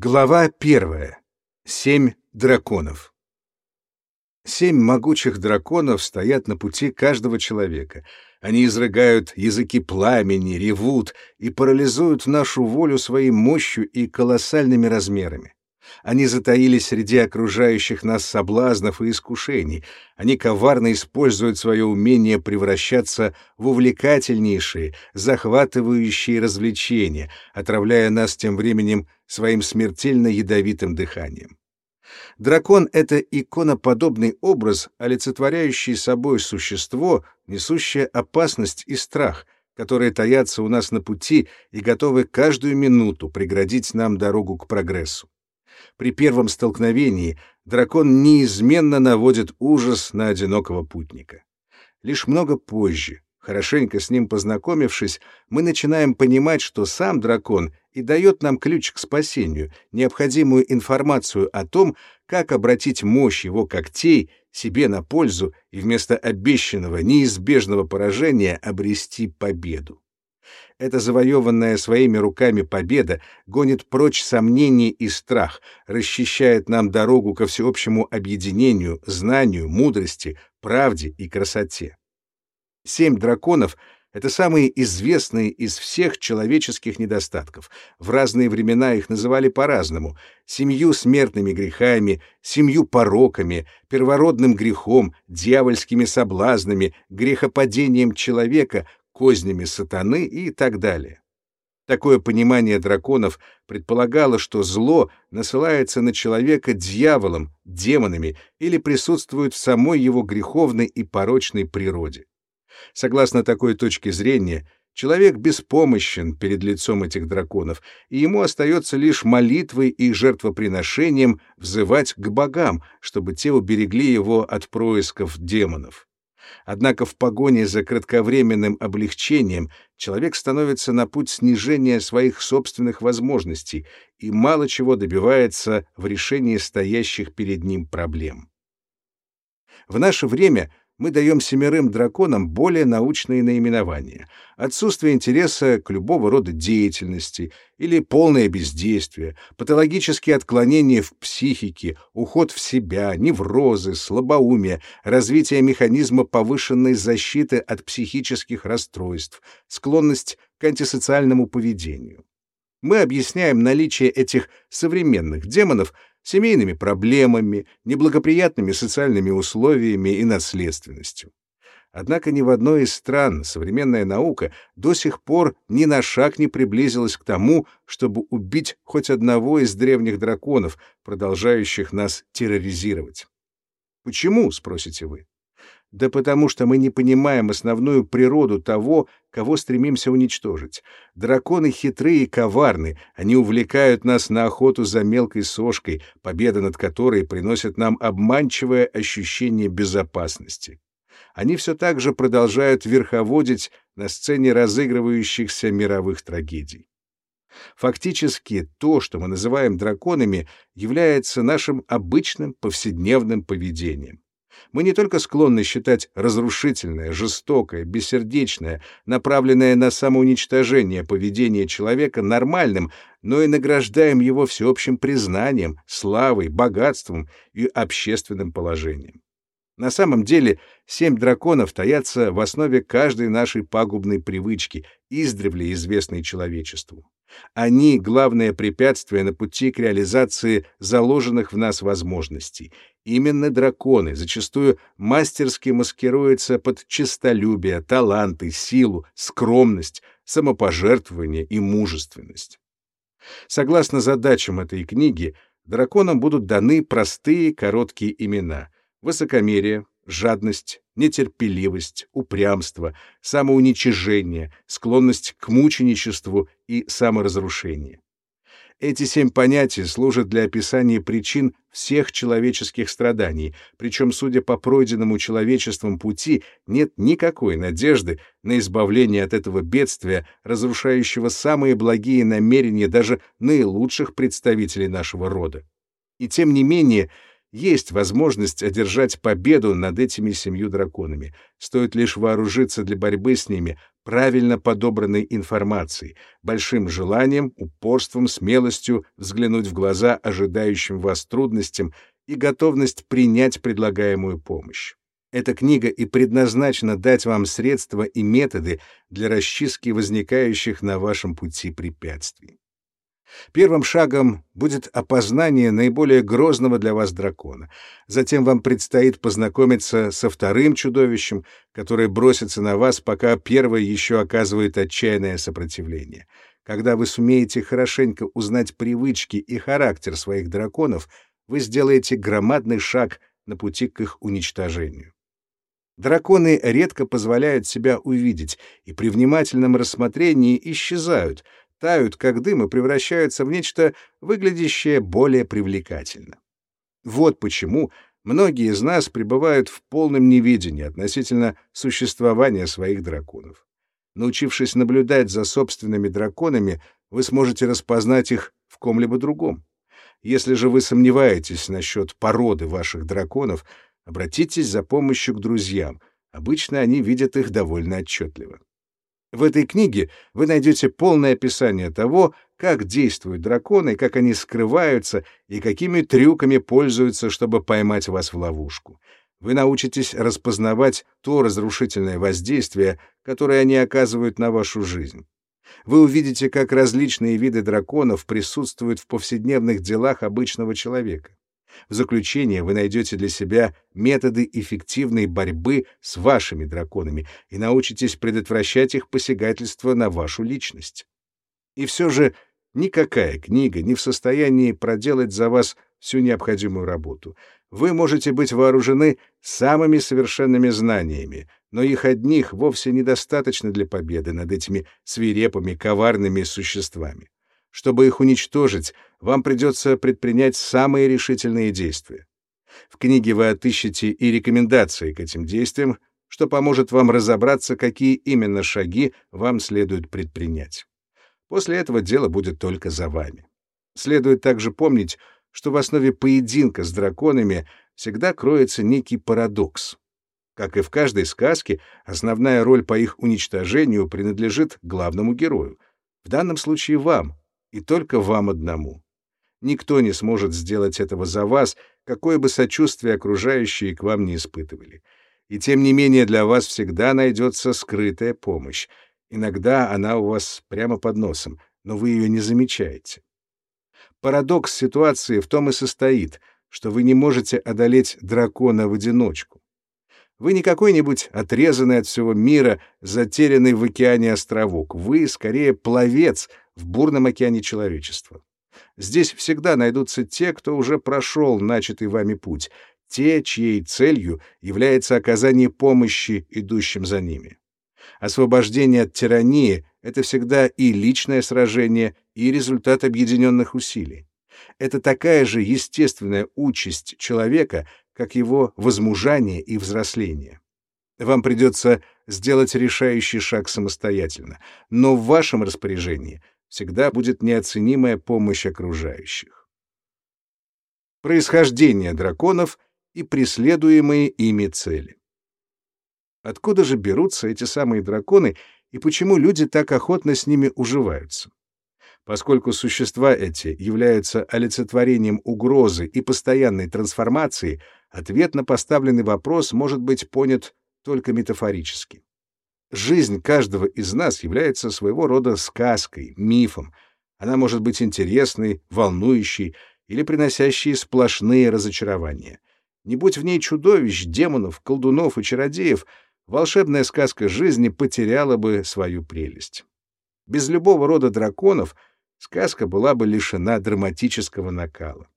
Глава первая. Семь драконов. Семь могучих драконов стоят на пути каждого человека. Они изрыгают языки пламени, ревут и парализуют нашу волю своей мощью и колоссальными размерами. Они затаились среди окружающих нас соблазнов и искушений. Они коварно используют свое умение превращаться в увлекательнейшие, захватывающие развлечения, отравляя нас тем временем своим смертельно ядовитым дыханием. Дракон — это иконоподобный образ, олицетворяющий собой существо, несущее опасность и страх, которые таятся у нас на пути и готовы каждую минуту преградить нам дорогу к прогрессу. При первом столкновении дракон неизменно наводит ужас на одинокого путника. Лишь много позже, хорошенько с ним познакомившись, мы начинаем понимать, что сам дракон и дает нам ключ к спасению, необходимую информацию о том, как обратить мощь его когтей себе на пользу и вместо обещанного неизбежного поражения обрести победу. Эта завоеванная своими руками победа гонит прочь сомнения и страх, расчищает нам дорогу ко всеобщему объединению, знанию, мудрости, правде и красоте. Семь драконов — это самые известные из всех человеческих недостатков. В разные времена их называли по-разному — семью смертными грехами, семью пороками, первородным грехом, дьявольскими соблазнами, грехопадением человека, кознями сатаны и так далее. Такое понимание драконов предполагало, что зло насылается на человека дьяволом, демонами или присутствует в самой его греховной и порочной природе. Согласно такой точке зрения, человек беспомощен перед лицом этих драконов, и ему остается лишь молитвой и жертвоприношением взывать к богам, чтобы те уберегли его от происков демонов. Однако в погоне за кратковременным облегчением человек становится на путь снижения своих собственных возможностей и мало чего добивается в решении стоящих перед ним проблем. В наше время мы даем семерым драконам более научные наименования. Отсутствие интереса к любого рода деятельности или полное бездействие, патологические отклонения в психике, уход в себя, неврозы, слабоумие, развитие механизма повышенной защиты от психических расстройств, склонность к антисоциальному поведению. Мы объясняем наличие этих современных демонов семейными проблемами, неблагоприятными социальными условиями и наследственностью. Однако ни в одной из стран современная наука до сих пор ни на шаг не приблизилась к тому, чтобы убить хоть одного из древних драконов, продолжающих нас терроризировать. Почему, спросите вы? Да потому что мы не понимаем основную природу того, кого стремимся уничтожить. Драконы хитрые и коварны, они увлекают нас на охоту за мелкой сошкой, победа над которой приносит нам обманчивое ощущение безопасности. Они все так же продолжают верховодить на сцене разыгрывающихся мировых трагедий. Фактически то, что мы называем драконами, является нашим обычным повседневным поведением мы не только склонны считать разрушительное, жестокое, бессердечное, направленное на самоуничтожение поведение человека нормальным, но и награждаем его всеобщим признанием, славой, богатством и общественным положением. На самом деле, семь драконов таятся в основе каждой нашей пагубной привычки, издревле известной человечеству. Они — главное препятствие на пути к реализации заложенных в нас возможностей. Именно драконы зачастую мастерски маскируются под честолюбие, таланты, силу, скромность, самопожертвование и мужественность. Согласно задачам этой книги, драконам будут даны простые короткие имена — высокомерие, жадность, нетерпеливость, упрямство, самоуничижение, склонность к мученичеству и саморазрушение. Эти семь понятий служат для описания причин всех человеческих страданий, причем, судя по пройденному человечеством пути, нет никакой надежды на избавление от этого бедствия, разрушающего самые благие намерения даже наилучших представителей нашего рода. И тем не менее, есть возможность одержать победу над этими семью драконами. Стоит лишь вооружиться для борьбы с ними правильно подобранной информацией, большим желанием, упорством, смелостью взглянуть в глаза ожидающим вас трудностям и готовность принять предлагаемую помощь. Эта книга и предназначена дать вам средства и методы для расчистки возникающих на вашем пути препятствий. Первым шагом будет опознание наиболее грозного для вас дракона. Затем вам предстоит познакомиться со вторым чудовищем, которое бросится на вас, пока первое еще оказывает отчаянное сопротивление. Когда вы сумеете хорошенько узнать привычки и характер своих драконов, вы сделаете громадный шаг на пути к их уничтожению. Драконы редко позволяют себя увидеть и при внимательном рассмотрении исчезают, тают как дым и превращаются в нечто выглядящее более привлекательно. Вот почему многие из нас пребывают в полном неведении относительно существования своих драконов. Научившись наблюдать за собственными драконами, вы сможете распознать их в ком-либо другом. Если же вы сомневаетесь насчет породы ваших драконов — Обратитесь за помощью к друзьям. Обычно они видят их довольно отчетливо. В этой книге вы найдете полное описание того, как действуют драконы, как они скрываются и какими трюками пользуются, чтобы поймать вас в ловушку. Вы научитесь распознавать то разрушительное воздействие, которое они оказывают на вашу жизнь. Вы увидите, как различные виды драконов присутствуют в повседневных делах обычного человека. В заключение вы найдете для себя методы эффективной борьбы с вашими драконами и научитесь предотвращать их посягательство на вашу личность. И все же никакая книга не в состоянии проделать за вас всю необходимую работу. Вы можете быть вооружены самыми совершенными знаниями, но их одних вовсе недостаточно для победы над этими свирепыми, коварными существами. Чтобы их уничтожить, вам придется предпринять самые решительные действия. В книге вы отыщете и рекомендации к этим действиям, что поможет вам разобраться, какие именно шаги вам следует предпринять. После этого дело будет только за вами. Следует также помнить, что в основе поединка с драконами всегда кроется некий парадокс. Как и в каждой сказке, основная роль по их уничтожению принадлежит главному герою. В данном случае вам, и только вам одному. Никто не сможет сделать этого за вас, какое бы сочувствие окружающие к вам не испытывали. И тем не менее для вас всегда найдется скрытая помощь. Иногда она у вас прямо под носом, но вы ее не замечаете. Парадокс ситуации в том и состоит, что вы не можете одолеть дракона в одиночку. Вы не какой-нибудь отрезанный от всего мира, затерянный в океане островок. Вы, скорее, пловец в бурном океане человечества. Здесь всегда найдутся те, кто уже прошел начатый вами путь, те, чьей целью является оказание помощи идущим за ними. Освобождение от тирании — это всегда и личное сражение, и результат объединенных усилий. Это такая же естественная участь человека, как его возмужание и взросление. Вам придется сделать решающий шаг самостоятельно, но в вашем распоряжении всегда будет неоценимая помощь окружающих. Происхождение драконов и преследуемые ими цели. Откуда же берутся эти самые драконы и почему люди так охотно с ними уживаются? Поскольку существа эти являются олицетворением угрозы и постоянной трансформации, ответ на поставленный вопрос может быть понят только метафорически. Жизнь каждого из нас является своего рода сказкой, мифом. Она может быть интересной, волнующей или приносящей сплошные разочарования. Не будь в ней чудовищ, демонов, колдунов и чародеев, волшебная сказка жизни потеряла бы свою прелесть. Без любого рода драконов — сказка была бы лишена драматического накала.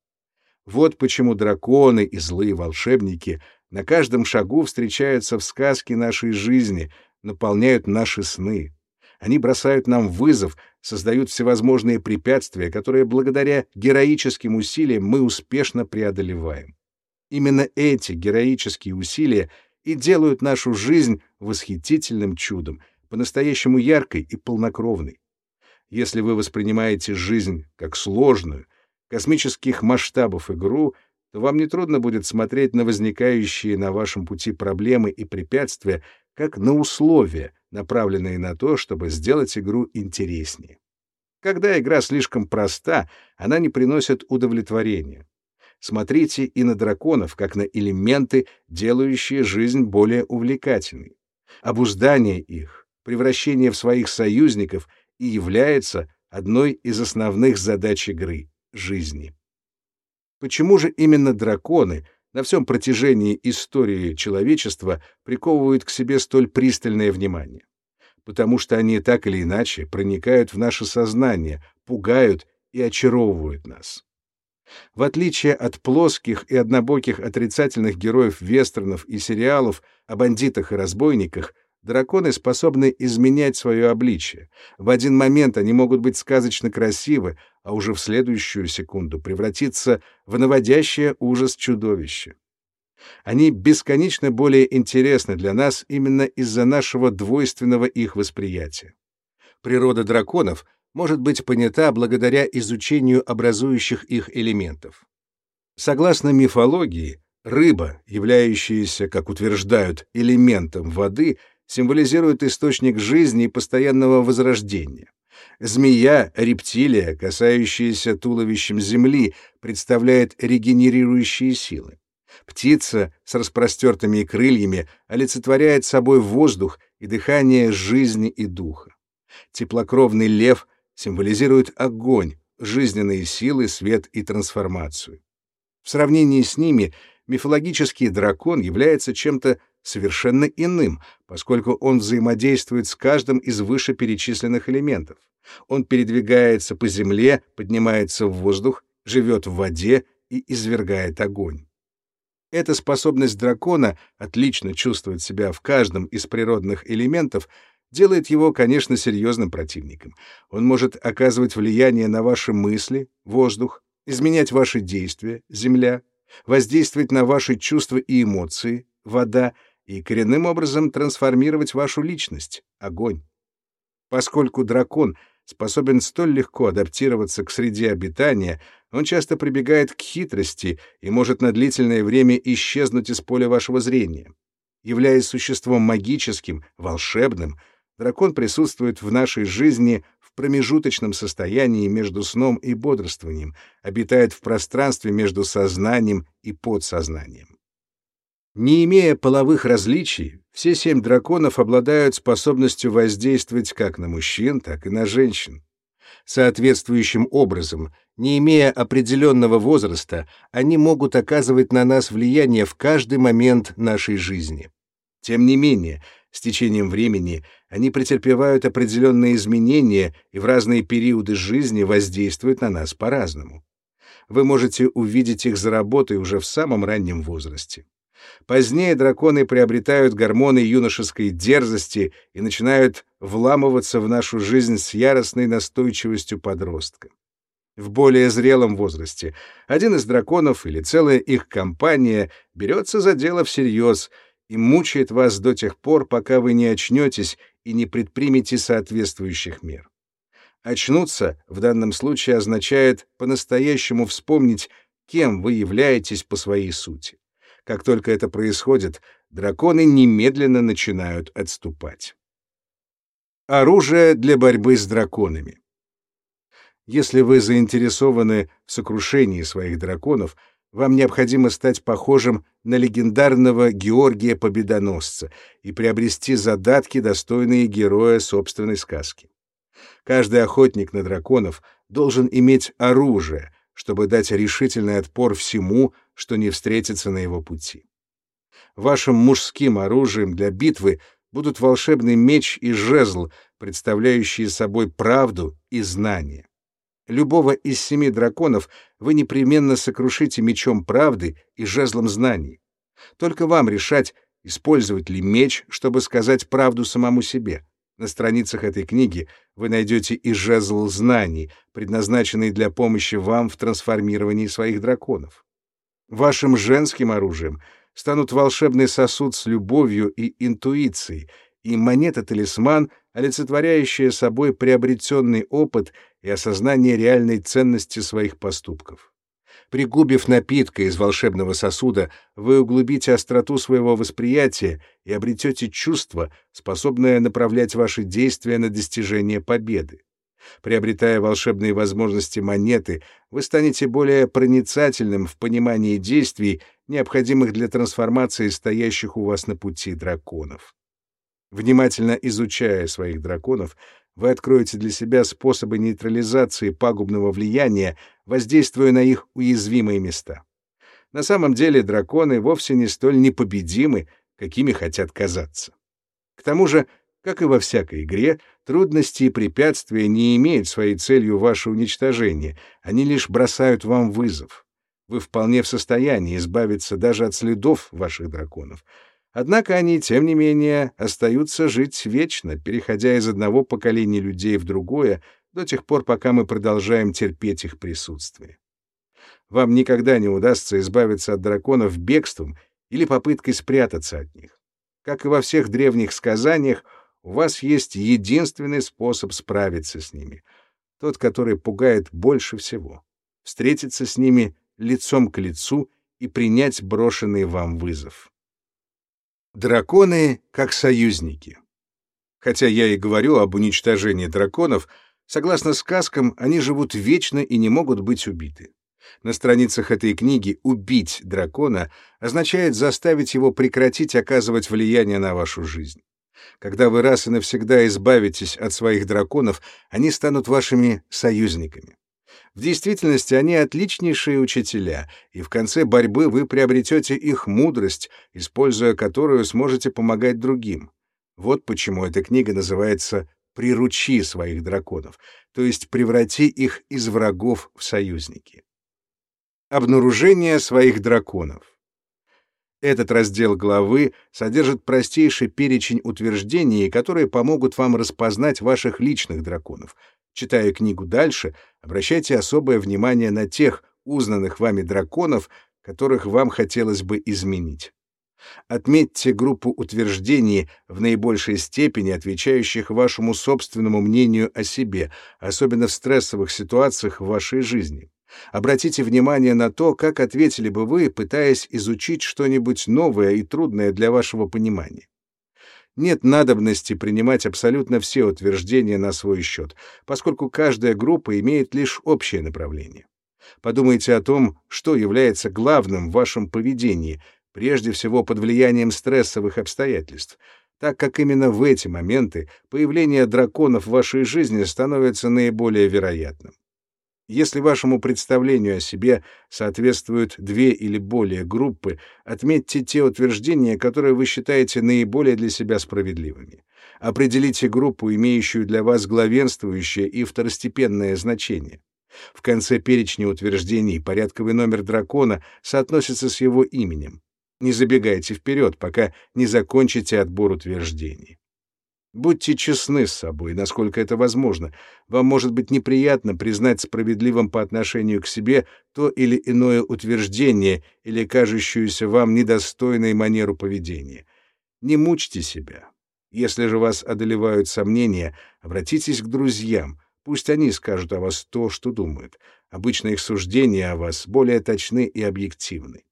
Вот почему драконы и злые волшебники на каждом шагу встречаются в сказке нашей жизни, наполняют наши сны. Они бросают нам вызов, создают всевозможные препятствия, которые благодаря героическим усилиям мы успешно преодолеваем. Именно эти героические усилия и делают нашу жизнь восхитительным чудом, по-настоящему яркой и полнокровной. Если вы воспринимаете жизнь как сложную, космических масштабов игру, то вам нетрудно будет смотреть на возникающие на вашем пути проблемы и препятствия как на условия, направленные на то, чтобы сделать игру интереснее. Когда игра слишком проста, она не приносит удовлетворения. Смотрите и на драконов, как на элементы, делающие жизнь более увлекательной. Обуздание их, превращение в своих союзников и является одной из основных задач игры — жизни. Почему же именно драконы на всем протяжении истории человечества приковывают к себе столь пристальное внимание? Потому что они так или иначе проникают в наше сознание, пугают и очаровывают нас. В отличие от плоских и однобоких отрицательных героев вестернов и сериалов о бандитах и разбойниках, драконы способны изменять свое обличие. В один момент они могут быть сказочно красивы, а уже в следующую секунду превратиться в наводящее ужас чудовище. Они бесконечно более интересны для нас именно из-за нашего двойственного их восприятия. Природа драконов — может быть понята благодаря изучению образующих их элементов. Согласно мифологии, рыба, являющаяся, как утверждают, элементом воды, символизирует источник жизни и постоянного возрождения. Змея, рептилия, касающаяся туловищем земли, представляет регенерирующие силы. Птица с распростертыми крыльями олицетворяет собой воздух и дыхание жизни и духа. Теплокровный лев символизирует огонь, жизненные силы, свет и трансформацию. В сравнении с ними мифологический дракон является чем-то совершенно иным, поскольку он взаимодействует с каждым из вышеперечисленных элементов. Он передвигается по земле, поднимается в воздух, живет в воде и извергает огонь. Эта способность дракона отлично чувствовать себя в каждом из природных элементов делает его, конечно, серьезным противником. Он может оказывать влияние на ваши мысли, воздух, изменять ваши действия, земля, воздействовать на ваши чувства и эмоции, вода, и коренным образом трансформировать вашу личность, огонь. Поскольку дракон способен столь легко адаптироваться к среде обитания, он часто прибегает к хитрости и может на длительное время исчезнуть из поля вашего зрения. Являясь существом магическим, волшебным, Дракон присутствует в нашей жизни в промежуточном состоянии между сном и бодрствованием, обитает в пространстве между сознанием и подсознанием. Не имея половых различий, все семь драконов обладают способностью воздействовать как на мужчин, так и на женщин. Соответствующим образом, не имея определенного возраста, они могут оказывать на нас влияние в каждый момент нашей жизни. Тем не менее, с течением времени они претерпевают определенные изменения и в разные периоды жизни воздействуют на нас по-разному. Вы можете увидеть их за работой уже в самом раннем возрасте. Позднее драконы приобретают гормоны юношеской дерзости и начинают вламываться в нашу жизнь с яростной настойчивостью подростка. В более зрелом возрасте один из драконов или целая их компания берется за дело всерьез — и мучает вас до тех пор, пока вы не очнетесь и не предпримете соответствующих мер. Очнуться в данном случае означает по-настоящему вспомнить, кем вы являетесь по своей сути. Как только это происходит, драконы немедленно начинают отступать. Оружие для борьбы с драконами. Если вы заинтересованы в сокрушении своих драконов — вам необходимо стать похожим на легендарного Георгия Победоносца и приобрести задатки, достойные героя собственной сказки. Каждый охотник на драконов должен иметь оружие, чтобы дать решительный отпор всему, что не встретится на его пути. Вашим мужским оружием для битвы будут волшебный меч и жезл, представляющие собой правду и знание. Любого из семи драконов вы непременно сокрушите мечом правды и жезлом знаний. Только вам решать, использовать ли меч, чтобы сказать правду самому себе. На страницах этой книги вы найдете и жезл знаний, предназначенный для помощи вам в трансформировании своих драконов. Вашим женским оружием станут волшебный сосуд с любовью и интуицией, и монета-талисман, олицетворяющая собой приобретенный опыт и осознание реальной ценности своих поступков. Пригубив напитка из волшебного сосуда, вы углубите остроту своего восприятия и обретете чувство, способное направлять ваши действия на достижение победы. Приобретая волшебные возможности монеты, вы станете более проницательным в понимании действий, необходимых для трансформации стоящих у вас на пути драконов. Внимательно изучая своих драконов, вы откроете для себя способы нейтрализации пагубного влияния, воздействуя на их уязвимые места. На самом деле драконы вовсе не столь непобедимы, какими хотят казаться. К тому же, как и во всякой игре, трудности и препятствия не имеют своей целью ваше уничтожение, они лишь бросают вам вызов. Вы вполне в состоянии избавиться даже от следов ваших драконов — Однако они, тем не менее, остаются жить вечно, переходя из одного поколения людей в другое, до тех пор, пока мы продолжаем терпеть их присутствие. Вам никогда не удастся избавиться от драконов бегством или попыткой спрятаться от них. Как и во всех древних сказаниях, у вас есть единственный способ справиться с ними, тот, который пугает больше всего — встретиться с ними лицом к лицу и принять брошенный вам вызов. Драконы как союзники. Хотя я и говорю об уничтожении драконов, согласно сказкам, они живут вечно и не могут быть убиты. На страницах этой книги «убить дракона» означает заставить его прекратить оказывать влияние на вашу жизнь. Когда вы раз и навсегда избавитесь от своих драконов, они станут вашими союзниками. В действительности они отличнейшие учителя, и в конце борьбы вы приобретете их мудрость, используя которую сможете помогать другим. Вот почему эта книга называется «Приручи своих драконов», то есть преврати их из врагов в союзники. Обнаружение своих драконов. Этот раздел главы содержит простейший перечень утверждений, которые помогут вам распознать ваших личных драконов, Читая книгу дальше, обращайте особое внимание на тех узнанных вами драконов, которых вам хотелось бы изменить. Отметьте группу утверждений в наибольшей степени отвечающих вашему собственному мнению о себе, особенно в стрессовых ситуациях в вашей жизни. Обратите внимание на то, как ответили бы вы, пытаясь изучить что-нибудь новое и трудное для вашего понимания нет надобности принимать абсолютно все утверждения на свой счет, поскольку каждая группа имеет лишь общее направление. Подумайте о том, что является главным в вашем поведении, прежде всего под влиянием стрессовых обстоятельств, так как именно в эти моменты появление драконов в вашей жизни становится наиболее вероятным. Если вашему представлению о себе соответствуют две или более группы, отметьте те утверждения, которые вы считаете наиболее для себя справедливыми. Определите группу, имеющую для вас главенствующее и второстепенное значение. В конце перечня утверждений порядковый номер дракона соотносится с его именем. Не забегайте вперед, пока не закончите отбор утверждений. Будьте честны с собой, насколько это возможно. Вам может быть неприятно признать справедливым по отношению к себе то или иное утверждение или кажущуюся вам недостойной манеру поведения. Не мучьте себя. Если же вас одолевают сомнения, обратитесь к друзьям. Пусть они скажут о вас то, что думают. Обычно их суждения о вас более точны и объективны.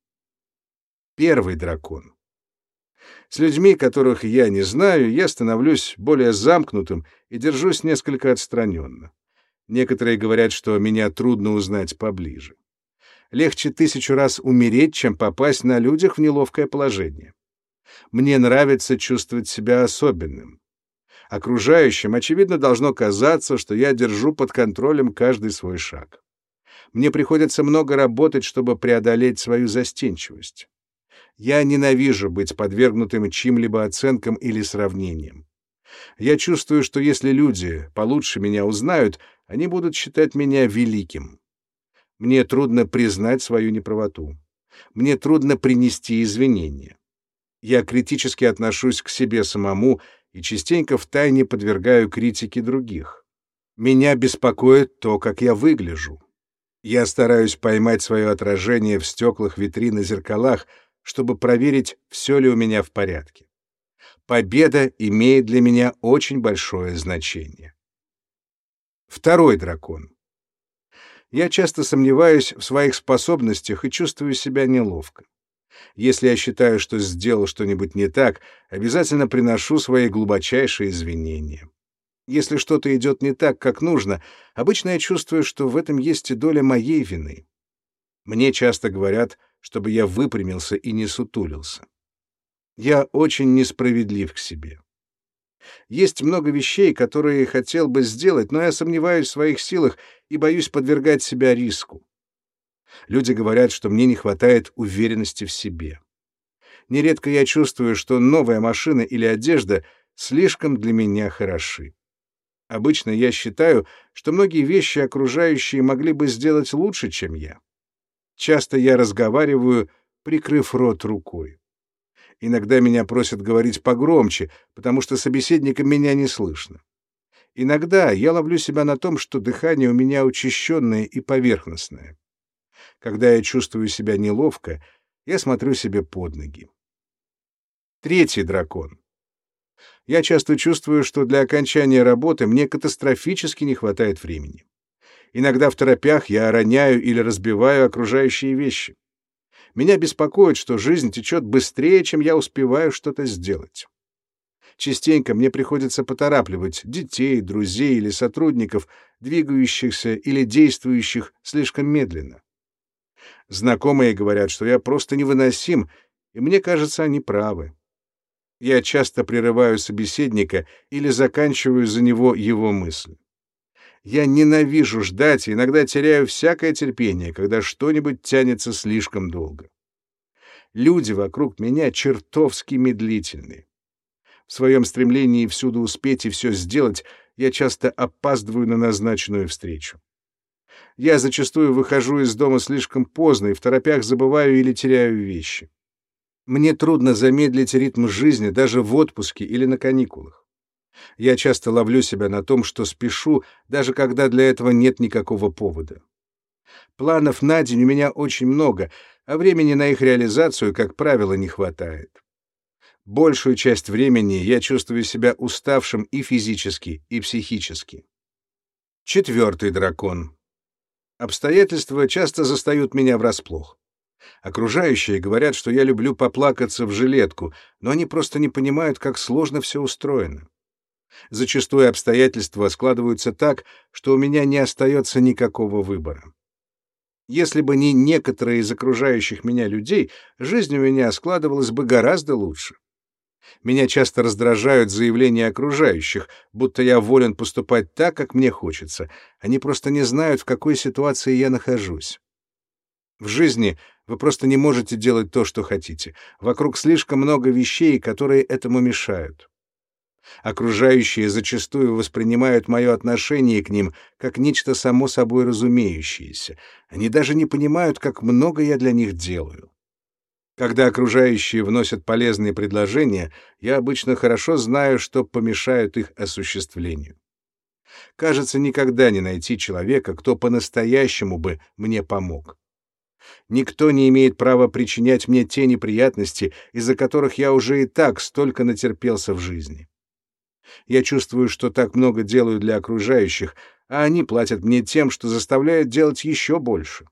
Первый дракон — с людьми, которых я не знаю, я становлюсь более замкнутым и держусь несколько отстраненно. Некоторые говорят, что меня трудно узнать поближе. Легче тысячу раз умереть, чем попасть на людях в неловкое положение. Мне нравится чувствовать себя особенным. Окружающим, очевидно, должно казаться, что я держу под контролем каждый свой шаг. Мне приходится много работать, чтобы преодолеть свою застенчивость. Я ненавижу быть подвергнутым чьим-либо оценкам или сравнениям. Я чувствую, что если люди получше меня узнают, они будут считать меня великим. Мне трудно признать свою неправоту. Мне трудно принести извинения. Я критически отношусь к себе самому и частенько втайне подвергаю критике других. Меня беспокоит то, как я выгляжу. Я стараюсь поймать свое отражение в стеклах витрин и зеркалах, чтобы проверить, все ли у меня в порядке. Победа имеет для меня очень большое значение. Второй дракон. Я часто сомневаюсь в своих способностях и чувствую себя неловко. Если я считаю, что сделал что-нибудь не так, обязательно приношу свои глубочайшие извинения. Если что-то идет не так, как нужно, обычно я чувствую, что в этом есть и доля моей вины. Мне часто говорят, чтобы я выпрямился и не сутулился. Я очень несправедлив к себе. Есть много вещей, которые хотел бы сделать, но я сомневаюсь в своих силах и боюсь подвергать себя риску. Люди говорят, что мне не хватает уверенности в себе. Нередко я чувствую, что новая машина или одежда слишком для меня хороши. Обычно я считаю, что многие вещи окружающие могли бы сделать лучше, чем я. Часто я разговариваю, прикрыв рот рукой. Иногда меня просят говорить погромче, потому что собеседникам меня не слышно. Иногда я ловлю себя на том, что дыхание у меня учащенное и поверхностное. Когда я чувствую себя неловко, я смотрю себе под ноги. Третий дракон. Я часто чувствую, что для окончания работы мне катастрофически не хватает времени. Иногда в торопях я роняю или разбиваю окружающие вещи. Меня беспокоит, что жизнь течет быстрее, чем я успеваю что-то сделать. Частенько мне приходится поторапливать детей, друзей или сотрудников, двигающихся или действующих слишком медленно. Знакомые говорят, что я просто невыносим, и мне кажется, они правы. Я часто прерываю собеседника или заканчиваю за него его мысль. Я ненавижу ждать и иногда теряю всякое терпение, когда что-нибудь тянется слишком долго. Люди вокруг меня чертовски медлительны. В своем стремлении всюду успеть и все сделать, я часто опаздываю на назначенную встречу. Я зачастую выхожу из дома слишком поздно и в торопях забываю или теряю вещи. Мне трудно замедлить ритм жизни даже в отпуске или на каникулах. Я часто ловлю себя на том, что спешу, даже когда для этого нет никакого повода. Планов на день у меня очень много, а времени на их реализацию, как правило, не хватает. Большую часть времени я чувствую себя уставшим и физически, и психически. Четвертый дракон. Обстоятельства часто застают меня врасплох. Окружающие говорят, что я люблю поплакаться в жилетку, но они просто не понимают, как сложно все устроено. Зачастую обстоятельства складываются так, что у меня не остается никакого выбора. Если бы не некоторые из окружающих меня людей, жизнь у меня складывалась бы гораздо лучше. Меня часто раздражают заявления окружающих, будто я волен поступать так, как мне хочется. Они просто не знают, в какой ситуации я нахожусь. В жизни вы просто не можете делать то, что хотите. Вокруг слишком много вещей, которые этому мешают. Окружающие зачастую воспринимают мое отношение к ним как нечто само собой разумеющееся. Они даже не понимают, как много я для них делаю. Когда окружающие вносят полезные предложения, я обычно хорошо знаю, что помешают их осуществлению. Кажется, никогда не найти человека, кто по-настоящему бы мне помог. Никто не имеет права причинять мне те неприятности, из-за которых я уже и так столько натерпелся в жизни. Я чувствую, что так много делаю для окружающих, а они платят мне тем, что заставляют делать еще больше.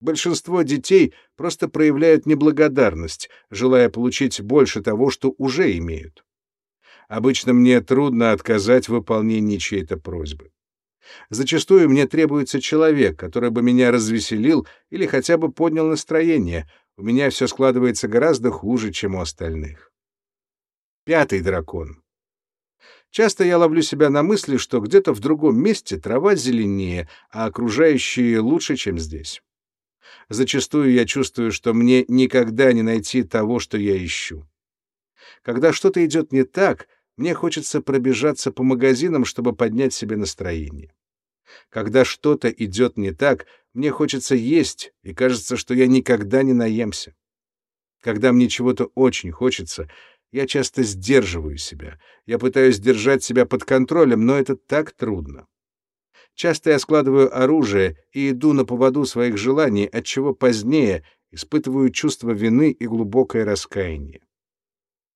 Большинство детей просто проявляют неблагодарность, желая получить больше того, что уже имеют. Обычно мне трудно отказать в выполнении чьей-то просьбы. Зачастую мне требуется человек, который бы меня развеселил или хотя бы поднял настроение. У меня все складывается гораздо хуже, чем у остальных. Пятый дракон. Часто я ловлю себя на мысли, что где-то в другом месте трава зеленее, а окружающие лучше, чем здесь. Зачастую я чувствую, что мне никогда не найти того, что я ищу. Когда что-то идет не так, мне хочется пробежаться по магазинам, чтобы поднять себе настроение. Когда что-то идет не так, мне хочется есть, и кажется, что я никогда не наемся. Когда мне чего-то очень хочется, я часто сдерживаю себя. Я пытаюсь держать себя под контролем, но это так трудно. Часто я складываю оружие и иду на поводу своих желаний, отчего позднее испытываю чувство вины и глубокое раскаяние.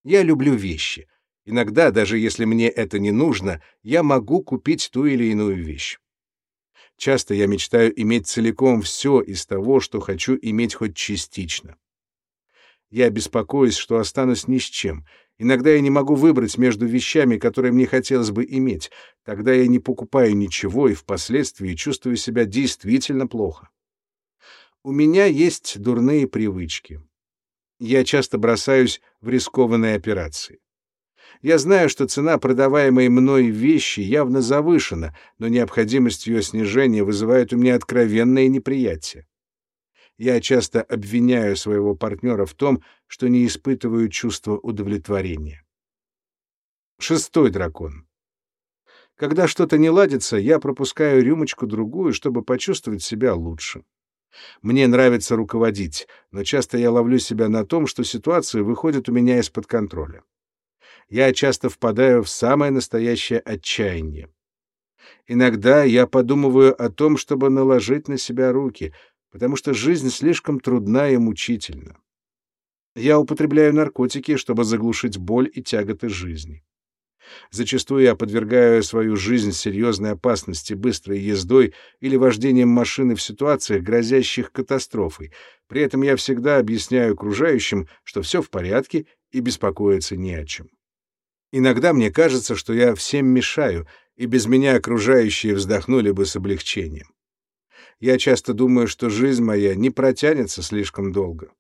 Я люблю вещи. Иногда, даже если мне это не нужно, я могу купить ту или иную вещь. Часто я мечтаю иметь целиком все из того, что хочу иметь хоть частично. Я беспокоюсь, что останусь ни с чем. Иногда я не могу выбрать между вещами, которые мне хотелось бы иметь. Тогда я не покупаю ничего и впоследствии чувствую себя действительно плохо. У меня есть дурные привычки. Я часто бросаюсь в рискованные операции. Я знаю, что цена продаваемой мной вещи явно завышена, но необходимость ее снижения вызывает у меня откровенное неприятие. Я часто обвиняю своего партнера в том, что не испытываю чувства удовлетворения. Шестой дракон. Когда что-то не ладится, я пропускаю рюмочку-другую, чтобы почувствовать себя лучше. Мне нравится руководить, но часто я ловлю себя на том, что ситуация выходит у меня из-под контроля. Я часто впадаю в самое настоящее отчаяние. Иногда я подумываю о том, чтобы наложить на себя руки, потому что жизнь слишком трудна и мучительна. Я употребляю наркотики, чтобы заглушить боль и тяготы жизни. Зачастую я подвергаю свою жизнь серьезной опасности быстрой ездой или вождением машины в ситуациях, грозящих катастрофой. При этом я всегда объясняю окружающим, что все в порядке и беспокоиться не о чем. Иногда мне кажется, что я всем мешаю, и без меня окружающие вздохнули бы с облегчением. Я часто думаю, что жизнь моя не протянется слишком долго.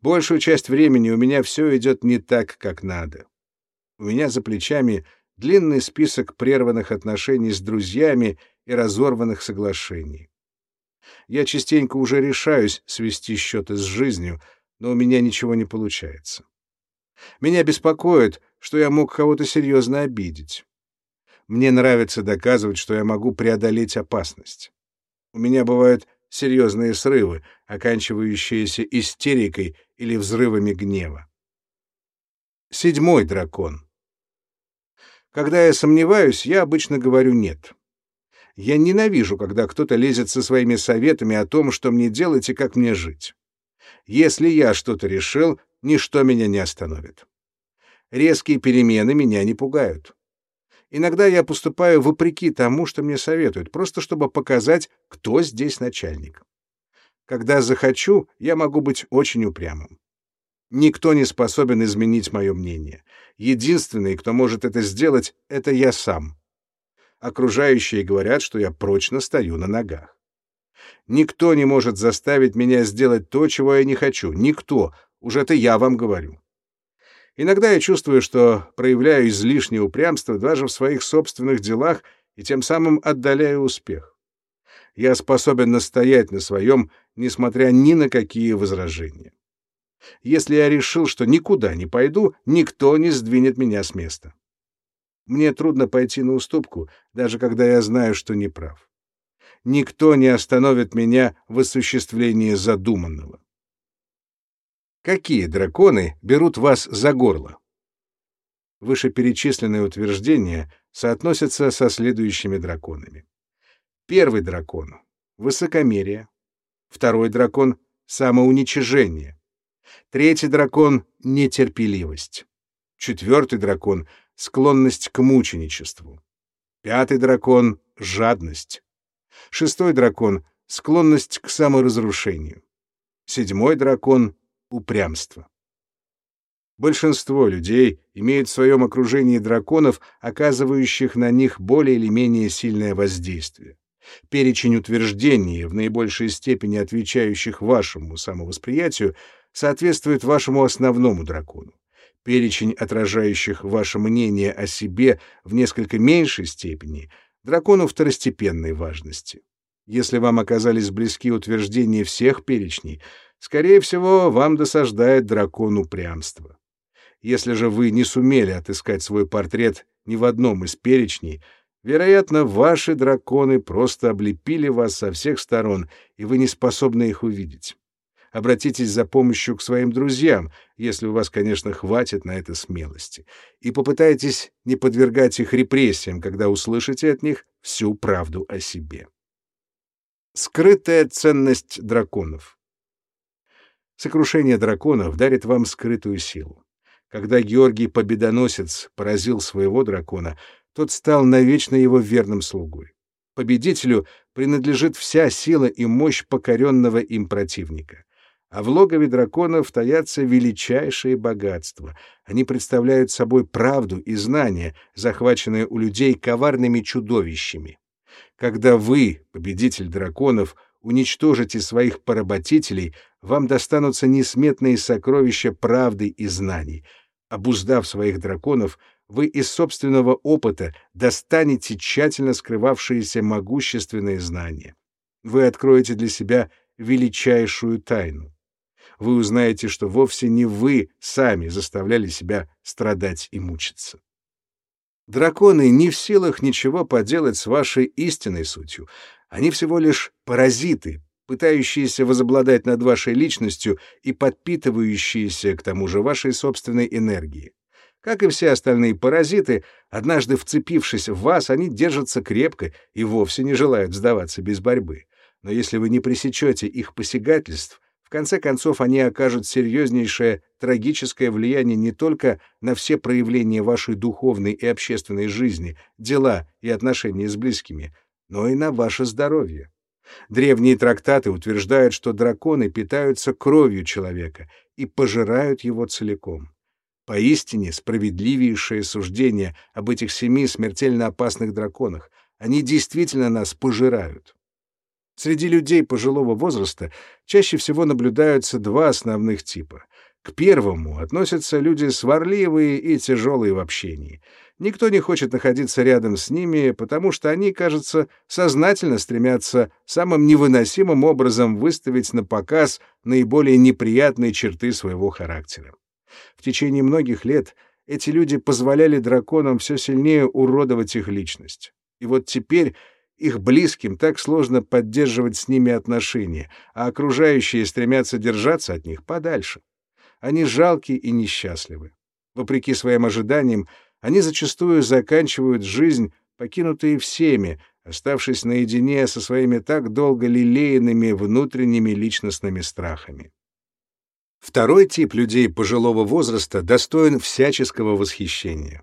Большую часть времени у меня все идет не так, как надо. У меня за плечами длинный список прерванных отношений с друзьями и разорванных соглашений. Я частенько уже решаюсь свести счеты с жизнью, но у меня ничего не получается. Меня беспокоит, что я мог кого-то серьезно обидеть. Мне нравится доказывать, что я могу преодолеть опасность. У меня бывают серьезные срывы, оканчивающиеся истерикой или взрывами гнева. Седьмой дракон. Когда я сомневаюсь, я обычно говорю «нет». Я ненавижу, когда кто-то лезет со своими советами о том, что мне делать и как мне жить. Если я что-то решил, ничто меня не остановит. Резкие перемены меня не пугают. Иногда я поступаю вопреки тому, что мне советуют, просто чтобы показать, кто здесь начальник. Когда захочу, я могу быть очень упрямым. Никто не способен изменить мое мнение. Единственный, кто может это сделать, — это я сам. Окружающие говорят, что я прочно стою на ногах. Никто не может заставить меня сделать то, чего я не хочу. Никто. Уже это я вам говорю. Иногда я чувствую, что проявляю излишнее упрямство даже в своих собственных делах и тем самым отдаляю успех. Я способен настоять на своем, несмотря ни на какие возражения. Если я решил, что никуда не пойду, никто не сдвинет меня с места. Мне трудно пойти на уступку, даже когда я знаю, что не прав. Никто не остановит меня в осуществлении задуманного. Какие драконы берут вас за горло? Вышеперечисленные утверждения соотносятся со следующими драконами. Первый дракон — высокомерие. Второй дракон — самоуничижение. Третий дракон — нетерпеливость. Четвертый дракон — склонность к мученичеству. Пятый дракон — жадность. Шестой дракон — склонность к саморазрушению. Седьмой дракон — упрямство. Большинство людей имеют в своем окружении драконов, оказывающих на них более или менее сильное воздействие. Перечень утверждений, в наибольшей степени отвечающих вашему самовосприятию, соответствует вашему основному дракону. Перечень, отражающих ваше мнение о себе в несколько меньшей степени, дракону второстепенной важности. Если вам оказались близки утверждения всех перечней, скорее всего, вам досаждает дракон упрямства. Если же вы не сумели отыскать свой портрет ни в одном из перечней, вероятно, ваши драконы просто облепили вас со всех сторон, и вы не способны их увидеть обратитесь за помощью к своим друзьям, если у вас, конечно, хватит на это смелости, и попытайтесь не подвергать их репрессиям, когда услышите от них всю правду о себе. Скрытая ценность драконов Сокрушение драконов дарит вам скрытую силу. Когда Георгий Победоносец поразил своего дракона, тот стал навечно его верным слугой. Победителю принадлежит вся сила и мощь покоренного им противника. А в логове драконов таятся величайшие богатства. Они представляют собой правду и знания, захваченные у людей коварными чудовищами. Когда вы, победитель драконов, уничтожите своих поработителей, вам достанутся несметные сокровища правды и знаний. Обуздав своих драконов, вы из собственного опыта достанете тщательно скрывавшиеся могущественные знания. Вы откроете для себя величайшую тайну. Вы узнаете, что вовсе не вы сами заставляли себя страдать и мучиться. Драконы не в силах ничего поделать с вашей истинной сутью. Они всего лишь паразиты, пытающиеся возобладать над вашей личностью и подпитывающиеся, к тому же, вашей собственной энергией. Как и все остальные паразиты, однажды вцепившись в вас, они держатся крепко и вовсе не желают сдаваться без борьбы. Но если вы не пресечете их посягательств, в конце концов они окажут серьезнейшее трагическое влияние не только на все проявления вашей духовной и общественной жизни, дела и отношения с близкими, но и на ваше здоровье. Древние трактаты утверждают, что драконы питаются кровью человека и пожирают его целиком. Поистине справедливейшее суждение об этих семи смертельно опасных драконах. Они действительно нас пожирают. Среди людей пожилого возраста чаще всего наблюдаются два основных типа. К первому относятся люди сварливые и тяжелые в общении. Никто не хочет находиться рядом с ними, потому что они, кажется, сознательно стремятся самым невыносимым образом выставить на показ наиболее неприятные черты своего характера. В течение многих лет эти люди позволяли драконам все сильнее уродовать их личность. И вот теперь их близким так сложно поддерживать с ними отношения, а окружающие стремятся держаться от них подальше. Они жалки и несчастливы. Вопреки своим ожиданиям, они зачастую заканчивают жизнь, покинутые всеми, оставшись наедине со своими так долго лелеянными внутренними личностными страхами. Второй тип людей пожилого возраста достоин всяческого восхищения.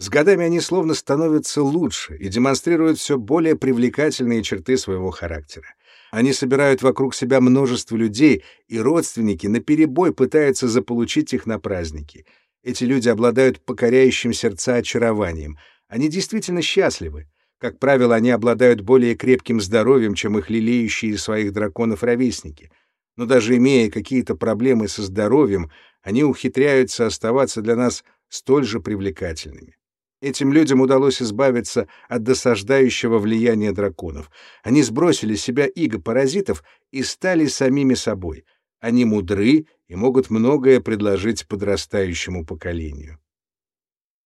С годами они словно становятся лучше и демонстрируют все более привлекательные черты своего характера. Они собирают вокруг себя множество людей, и родственники наперебой пытаются заполучить их на праздники. Эти люди обладают покоряющим сердца очарованием. Они действительно счастливы. Как правило, они обладают более крепким здоровьем, чем их лелеющие своих драконов ровесники — но даже имея какие-то проблемы со здоровьем, они ухитряются оставаться для нас столь же привлекательными. Этим людям удалось избавиться от досаждающего влияния драконов. Они сбросили с себя иго паразитов и стали самими собой. Они мудры и могут многое предложить подрастающему поколению.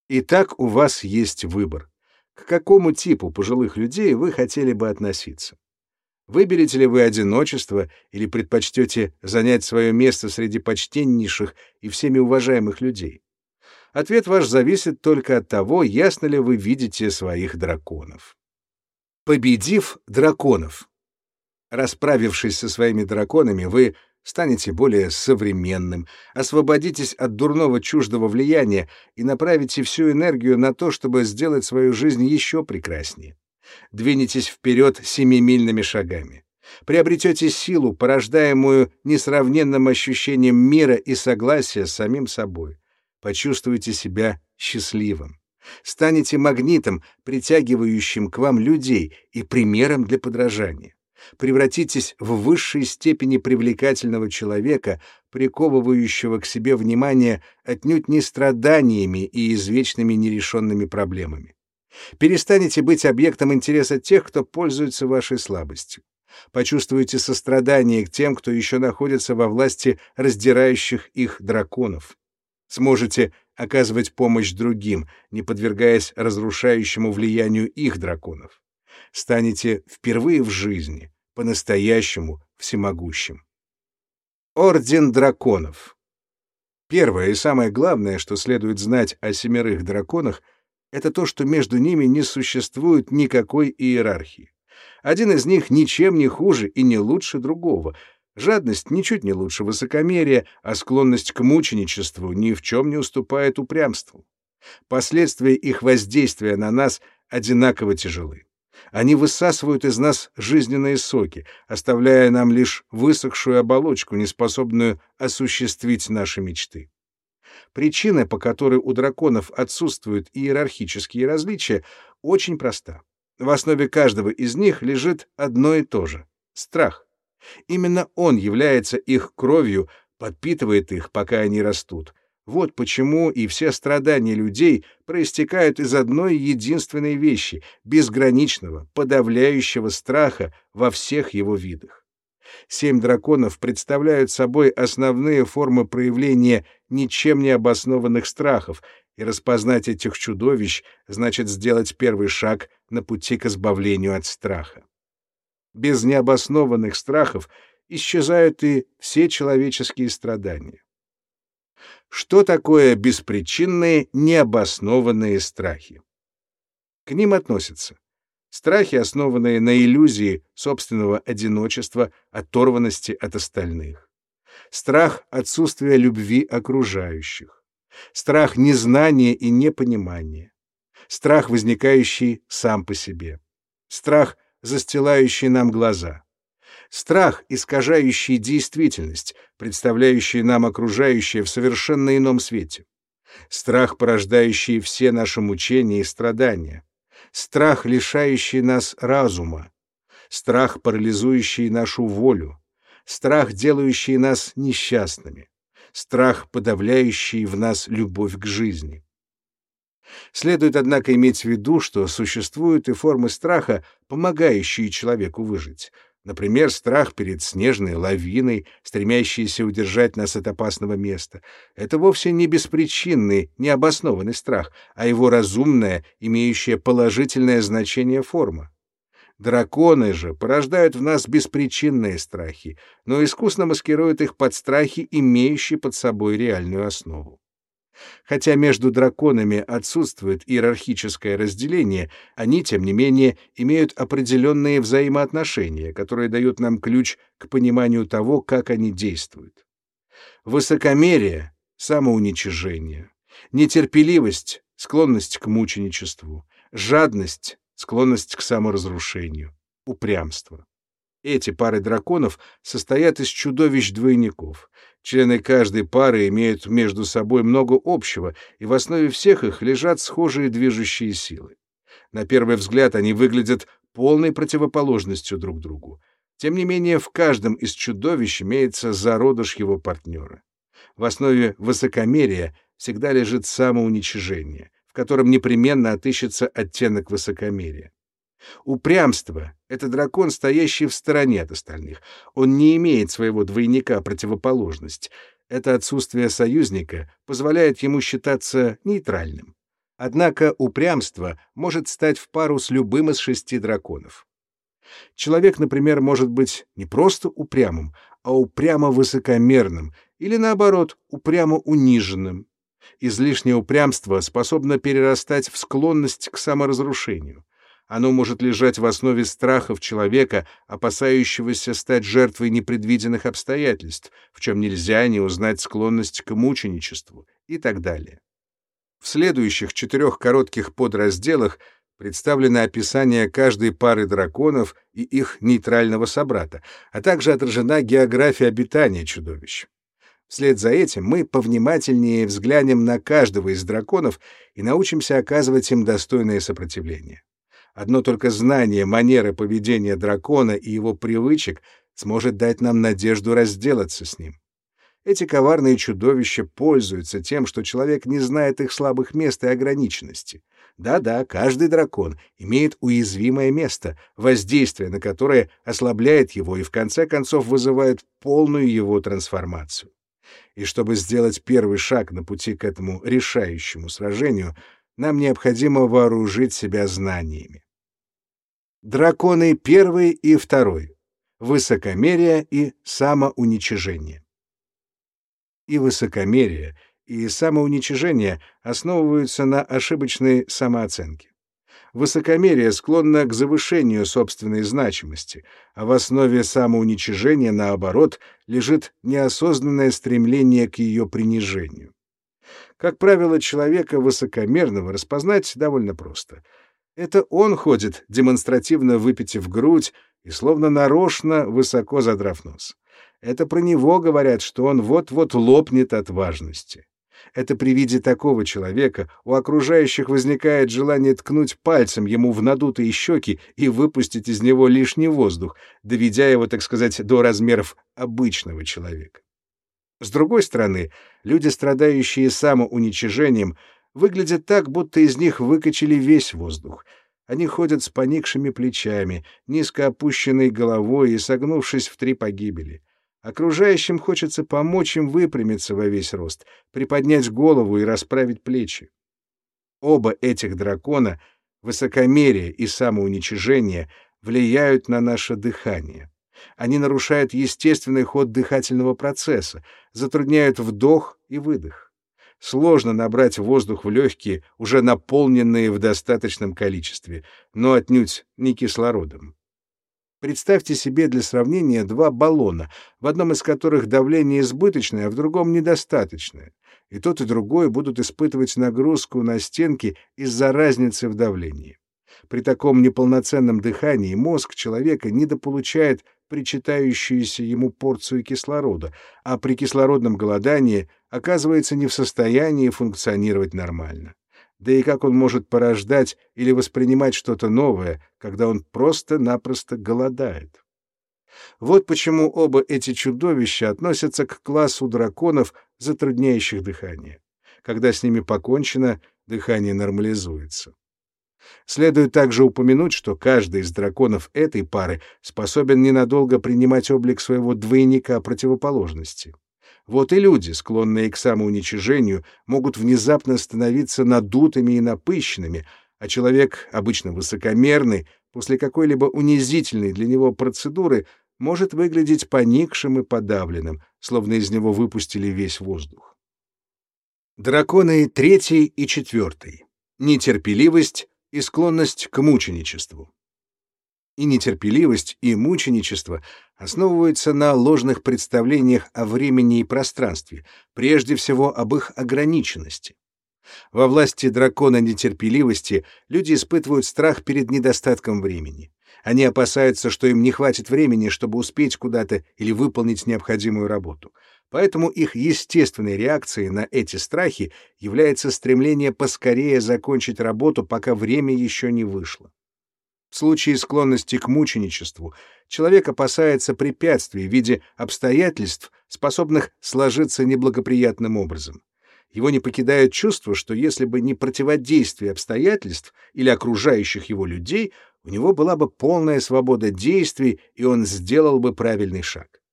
Итак, у вас есть выбор. К какому типу пожилых людей вы хотели бы относиться? Выберете ли вы одиночество или предпочтете занять свое место среди почтеннейших и всеми уважаемых людей? Ответ ваш зависит только от того, ясно ли вы видите своих драконов. Победив драконов. Расправившись со своими драконами, вы станете более современным, освободитесь от дурного чуждого влияния и направите всю энергию на то, чтобы сделать свою жизнь еще прекраснее. Двинетесь вперед семимильными шагами. Приобретете силу, порождаемую несравненным ощущением мира и согласия с самим собой. Почувствуете себя счастливым. Станете магнитом, притягивающим к вам людей и примером для подражания. Превратитесь в высшей степени привлекательного человека, приковывающего к себе внимание отнюдь не страданиями и извечными нерешенными проблемами. Перестанете быть объектом интереса тех, кто пользуется вашей слабостью. Почувствуете сострадание к тем, кто еще находится во власти раздирающих их драконов. Сможете оказывать помощь другим, не подвергаясь разрушающему влиянию их драконов. Станете впервые в жизни по-настоящему всемогущим. Орден драконов. Первое и самое главное, что следует знать о семерых драконах — это то, что между ними не существует никакой иерархии. Один из них ничем не хуже и не лучше другого. Жадность ничуть не лучше высокомерия, а склонность к мученичеству ни в чем не уступает упрямству. Последствия их воздействия на нас одинаково тяжелы. Они высасывают из нас жизненные соки, оставляя нам лишь высохшую оболочку, неспособную осуществить наши мечты. Причина, по которой у драконов отсутствуют иерархические различия, очень проста. В основе каждого из них лежит одно и то же — страх. Именно он является их кровью, подпитывает их, пока они растут. Вот почему и все страдания людей проистекают из одной единственной вещи — безграничного, подавляющего страха во всех его видах. Семь драконов представляют собой основные формы проявления ничем не обоснованных страхов, и распознать этих чудовищ значит сделать первый шаг на пути к избавлению от страха. Без необоснованных страхов исчезают и все человеческие страдания. Что такое беспричинные, необоснованные страхи? К ним относятся страхи, основанные на иллюзии собственного одиночества, оторванности от остальных, страх отсутствия любви окружающих, страх незнания и непонимания, страх, возникающий сам по себе, страх, застилающий нам глаза, Страх, искажающий действительность, представляющий нам окружающее в совершенно ином свете. Страх, порождающий все наши мучения и страдания. Страх, лишающий нас разума. Страх, парализующий нашу волю. Страх, делающий нас несчастными. Страх, подавляющий в нас любовь к жизни. Следует, однако, иметь в виду, что существуют и формы страха, помогающие человеку выжить. Например, страх перед снежной лавиной, стремящейся удержать нас от опасного места. Это вовсе не беспричинный, необоснованный страх, а его разумная, имеющая положительное значение форма. Драконы же порождают в нас беспричинные страхи, но искусно маскируют их под страхи, имеющие под собой реальную основу. Хотя между драконами отсутствует иерархическое разделение, они, тем не менее, имеют определенные взаимоотношения, которые дают нам ключ к пониманию того, как они действуют. Высокомерие — самоуничижение, нетерпеливость — склонность к мученичеству, жадность — склонность к саморазрушению, упрямство. Эти пары драконов состоят из чудовищ-двойников. Члены каждой пары имеют между собой много общего, и в основе всех их лежат схожие движущие силы. На первый взгляд они выглядят полной противоположностью друг другу. Тем не менее, в каждом из чудовищ имеется зародыш его партнера. В основе высокомерия всегда лежит самоуничижение, в котором непременно отыщется оттенок высокомерия. Упрямство — это дракон, стоящий в стороне от остальных. Он не имеет своего двойника противоположность. Это отсутствие союзника позволяет ему считаться нейтральным. Однако упрямство может стать в пару с любым из шести драконов. Человек, например, может быть не просто упрямым, а упрямо высокомерным или, наоборот, упрямо униженным. Излишнее упрямство способно перерастать в склонность к саморазрушению. Оно может лежать в основе страхов человека, опасающегося стать жертвой непредвиденных обстоятельств, в чем нельзя не узнать склонность к мученичеству и так далее. В следующих четырех коротких подразделах представлено описание каждой пары драконов и их нейтрального собрата, а также отражена география обитания чудовищ. Вслед за этим мы повнимательнее взглянем на каждого из драконов и научимся оказывать им достойное сопротивление. Одно только знание манеры поведения дракона и его привычек сможет дать нам надежду разделаться с ним. Эти коварные чудовища пользуются тем, что человек не знает их слабых мест и ограниченности. Да-да, каждый дракон имеет уязвимое место, воздействие на которое ослабляет его и в конце концов вызывает полную его трансформацию. И чтобы сделать первый шаг на пути к этому решающему сражению, нам необходимо вооружить себя знаниями. Драконы первый и второй. Высокомерие и самоуничижение. И высокомерие, и самоуничижение основываются на ошибочной самооценке. Высокомерие склонно к завышению собственной значимости, а в основе самоуничижения, наоборот, лежит неосознанное стремление к ее принижению. Как правило, человека высокомерного распознать довольно просто — Это он ходит, демонстративно выпитив грудь и словно нарочно высоко задрав нос. Это про него говорят, что он вот-вот лопнет от важности. Это при виде такого человека у окружающих возникает желание ткнуть пальцем ему в надутые щеки и выпустить из него лишний воздух, доведя его, так сказать, до размеров обычного человека. С другой стороны, люди, страдающие самоуничижением, выглядят так, будто из них выкачали весь воздух. Они ходят с поникшими плечами, низко опущенной головой и согнувшись в три погибели. Окружающим хочется помочь им выпрямиться во весь рост, приподнять голову и расправить плечи. Оба этих дракона, высокомерие и самоуничижение, влияют на наше дыхание. Они нарушают естественный ход дыхательного процесса, затрудняют вдох и выдох. Сложно набрать воздух в легкие, уже наполненные в достаточном количестве, но отнюдь не кислородом. Представьте себе для сравнения два баллона, в одном из которых давление избыточное, а в другом недостаточное. И тот, и другой будут испытывать нагрузку на стенки из-за разницы в давлении. При таком неполноценном дыхании мозг человека недополучает причитающуюся ему порцию кислорода, а при кислородном голодании оказывается не в состоянии функционировать нормально. Да и как он может порождать или воспринимать что-то новое, когда он просто-напросто голодает? Вот почему оба эти чудовища относятся к классу драконов, затрудняющих дыхание. Когда с ними покончено, дыхание нормализуется. Следует также упомянуть, что каждый из драконов этой пары способен ненадолго принимать облик своего двойника противоположности. Вот и люди, склонные к самоуничижению, могут внезапно становиться надутыми и напыщенными, а человек, обычно высокомерный, после какой-либо унизительной для него процедуры может выглядеть поникшим и подавленным, словно из него выпустили весь воздух. Драконы третий и четвертый. Нетерпеливость и склонность к мученичеству. И нетерпеливость, и мученичество основываются на ложных представлениях о времени и пространстве, прежде всего об их ограниченности. Во власти дракона нетерпеливости люди испытывают страх перед недостатком времени. Они опасаются, что им не хватит времени, чтобы успеть куда-то или выполнить необходимую работу. Поэтому их естественной реакцией на эти страхи является стремление поскорее закончить работу, пока время еще не вышло. В случае склонности к мученичеству человек опасается препятствий в виде обстоятельств, способных сложиться неблагоприятным образом. Его не покидает чувство, что если бы не противодействие обстоятельств или окружающих его людей, у него была бы полная свобода действий, и он сделал бы правильный шаг.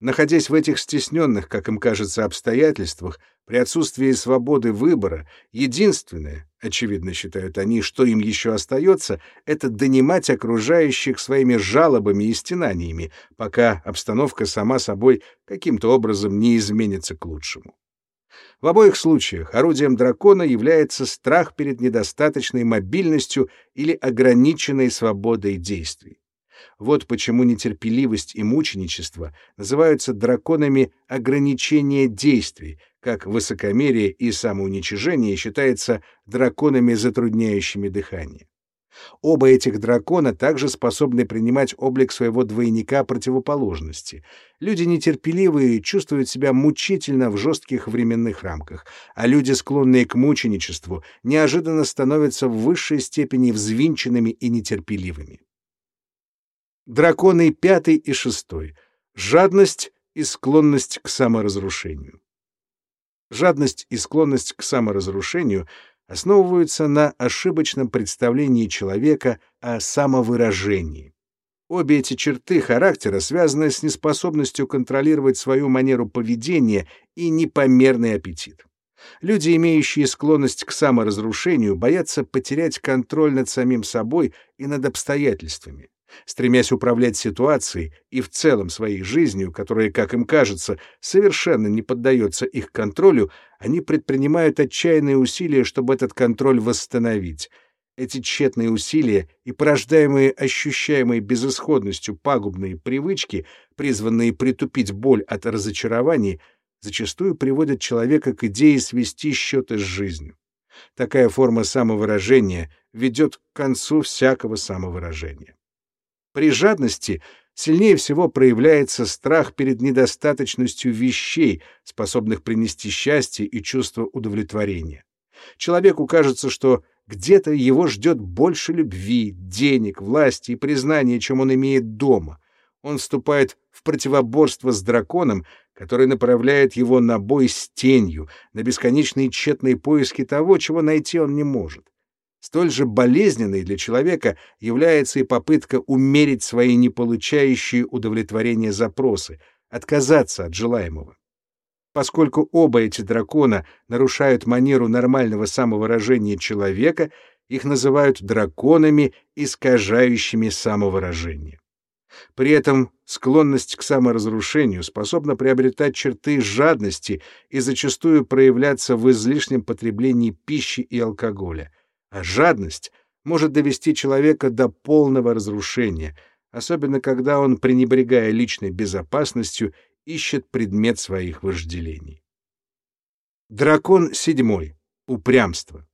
Находясь в этих стесненных, как им кажется, обстоятельствах, при отсутствии свободы выбора, единственное, очевидно считают они, что им еще остается, это донимать окружающих своими жалобами и стенаниями, пока обстановка сама собой каким-то образом не изменится к лучшему. В обоих случаях орудием дракона является страх перед недостаточной мобильностью или ограниченной свободой действий. Вот почему нетерпеливость и мученичество называются драконами ограничения действий, как высокомерие и самоуничижение считается драконами, затрудняющими дыхание. Оба этих дракона также способны принимать облик своего двойника противоположности. Люди нетерпеливые чувствуют себя мучительно в жестких временных рамках, а люди, склонные к мученичеству, неожиданно становятся в высшей степени взвинченными и нетерпеливыми. Драконы пятый и шестой. Жадность и склонность к саморазрушению. Жадность и склонность к саморазрушению основываются на ошибочном представлении человека о самовыражении. Обе эти черты характера связаны с неспособностью контролировать свою манеру поведения и непомерный аппетит. Люди, имеющие склонность к саморазрушению, боятся потерять контроль над самим собой и над обстоятельствами. Стремясь управлять ситуацией и в целом своей жизнью, которая, как им кажется, совершенно не поддается их контролю, они предпринимают отчаянные усилия, чтобы этот контроль восстановить. Эти тщетные усилия и порождаемые ощущаемой безысходностью пагубные привычки, призванные притупить боль от разочарований, зачастую приводят человека к идее свести счеты с жизнью. Такая форма самовыражения ведет к концу всякого самовыражения. При жадности сильнее всего проявляется страх перед недостаточностью вещей, способных принести счастье и чувство удовлетворения. Человеку кажется, что где-то его ждет больше любви, денег, власти и признания, чем он имеет дома. Он вступает в противоборство с драконом, который направляет его на бой с тенью, на бесконечные тщетные поиски того, чего найти он не может. Столь же болезненной для человека является и попытка умерить свои не получающие удовлетворения запросы, отказаться от желаемого. Поскольку оба эти дракона нарушают манеру нормального самовыражения человека, их называют драконами, искажающими самовыражение. При этом склонность к саморазрушению способна приобретать черты жадности и зачастую проявляться в излишнем потреблении пищи и алкоголя, а жадность может довести человека до полного разрушения, особенно когда он, пренебрегая личной безопасностью, ищет предмет своих вожделений. Дракон седьмой. Упрямство.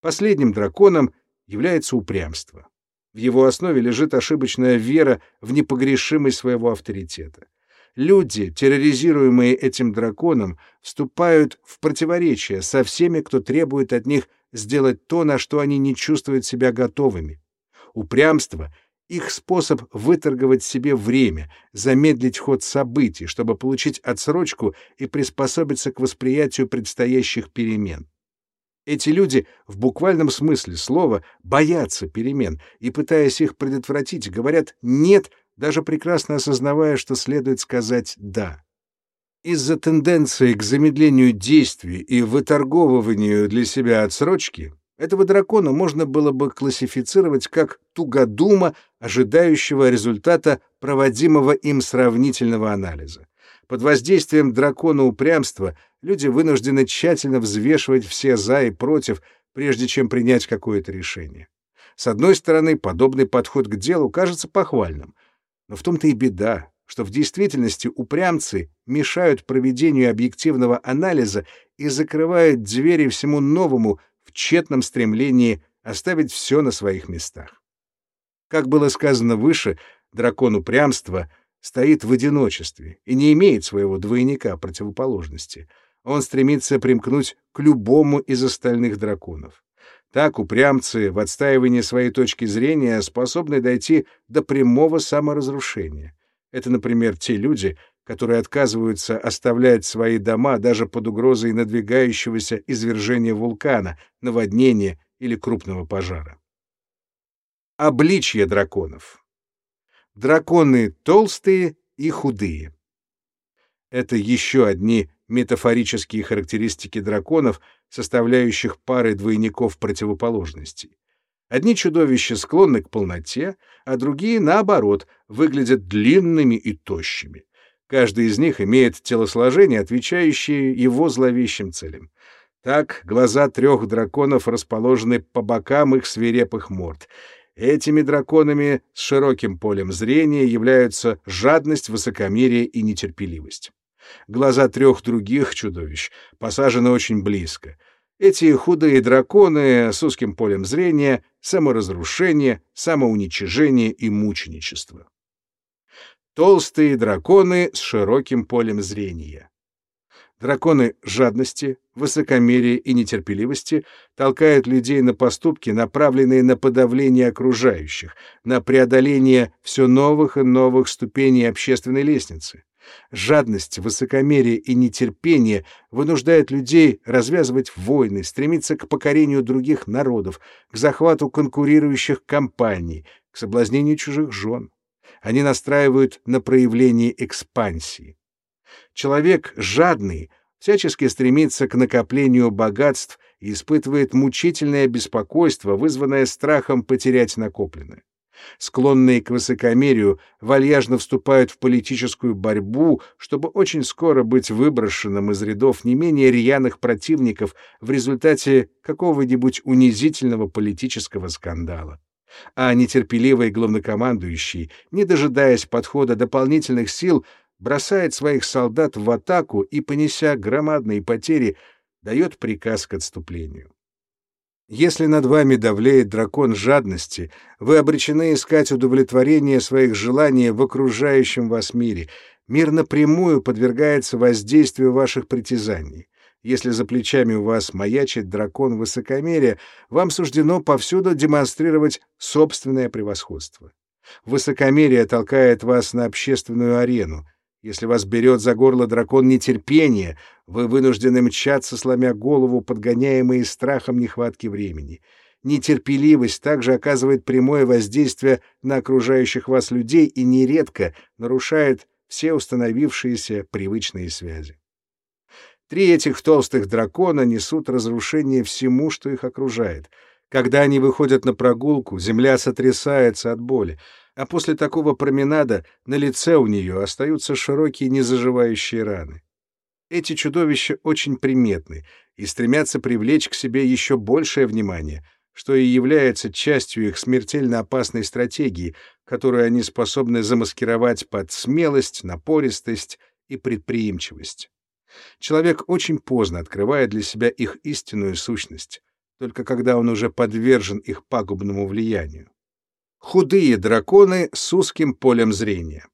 Последним драконом является упрямство. В его основе лежит ошибочная вера в непогрешимость своего авторитета. Люди, терроризируемые этим драконом, вступают в противоречие со всеми, кто требует от них сделать то, на что они не чувствуют себя готовыми. Упрямство их способ выторговать себе время, замедлить ход событий, чтобы получить отсрочку и приспособиться к восприятию предстоящих перемен. Эти люди в буквальном смысле слова боятся перемен и, пытаясь их предотвратить, говорят «нет», даже прекрасно осознавая, что следует сказать «да». Из-за тенденции к замедлению действий и выторговыванию для себя отсрочки этого дракона можно было бы классифицировать как тугодума, ожидающего результата проводимого им сравнительного анализа. Под воздействием дракона упрямства люди вынуждены тщательно взвешивать все «за» и «против», прежде чем принять какое-то решение. С одной стороны, подобный подход к делу кажется похвальным, но в том-то и беда, что в действительности упрямцы мешают проведению объективного анализа и закрывают двери всему новому, в тщетном стремлении оставить все на своих местах. Как было сказано выше, дракон упрямства стоит в одиночестве и не имеет своего двойника противоположности. Он стремится примкнуть к любому из остальных драконов. Так упрямцы в отстаивании своей точки зрения способны дойти до прямого саморазрушения. Это, например, те люди, которые отказываются оставлять свои дома даже под угрозой надвигающегося извержения вулкана, наводнения или крупного пожара. Обличье драконов. Драконы толстые и худые. Это еще одни метафорические характеристики драконов, составляющих пары двойников противоположностей. Одни чудовища склонны к полноте, а другие, наоборот, выглядят длинными и тощими. Каждый из них имеет телосложение, отвечающее его зловещим целям. Так глаза трех драконов расположены по бокам их свирепых морд. Этими драконами с широким полем зрения являются жадность, высокомерие и нетерпеливость. Глаза трех других чудовищ посажены очень близко. Эти худые драконы с узким полем зрения — саморазрушение, самоуничижение и мученичество толстые драконы с широким полем зрения. Драконы жадности, высокомерия и нетерпеливости толкают людей на поступки, направленные на подавление окружающих, на преодоление все новых и новых ступеней общественной лестницы. Жадность, высокомерие и нетерпение вынуждают людей развязывать войны, стремиться к покорению других народов, к захвату конкурирующих компаний, к соблазнению чужих жен они настраивают на проявление экспансии. Человек жадный всячески стремится к накоплению богатств и испытывает мучительное беспокойство, вызванное страхом потерять накопленное. Склонные к высокомерию вальяжно вступают в политическую борьбу, чтобы очень скоро быть выброшенным из рядов не менее рьяных противников в результате какого-нибудь унизительного политического скандала а нетерпеливый главнокомандующий, не дожидаясь подхода дополнительных сил, бросает своих солдат в атаку и, понеся громадные потери, дает приказ к отступлению. Если над вами давлеет дракон жадности, вы обречены искать удовлетворение своих желаний в окружающем вас мире. Мир напрямую подвергается воздействию ваших притязаний. Если за плечами у вас маячит дракон высокомерия, вам суждено повсюду демонстрировать собственное превосходство. Высокомерие толкает вас на общественную арену. Если вас берет за горло дракон нетерпения, вы вынуждены мчаться, сломя голову, подгоняемые страхом нехватки времени. Нетерпеливость также оказывает прямое воздействие на окружающих вас людей и нередко нарушает все установившиеся привычные связи. Три этих толстых дракона несут разрушение всему, что их окружает. Когда они выходят на прогулку, земля сотрясается от боли, а после такого променада на лице у нее остаются широкие незаживающие раны. Эти чудовища очень приметны и стремятся привлечь к себе еще большее внимание, что и является частью их смертельно опасной стратегии, которую они способны замаскировать под смелость, напористость и предприимчивость. Человек очень поздно открывает для себя их истинную сущность, только когда он уже подвержен их пагубному влиянию. Худые драконы с узким полем зрения.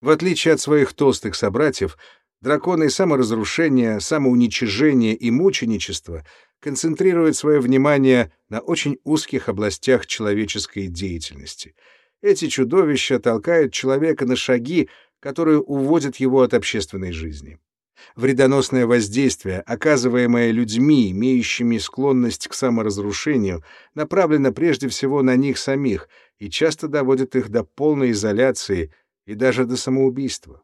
В отличие от своих толстых собратьев, драконы саморазрушения, самоуничижения и мученичества концентрируют свое внимание на очень узких областях человеческой деятельности. Эти чудовища толкают человека на шаги, которые уводят его от общественной жизни. Вредоносное воздействие, оказываемое людьми, имеющими склонность к саморазрушению, направлено прежде всего на них самих и часто доводит их до полной изоляции и даже до самоубийства.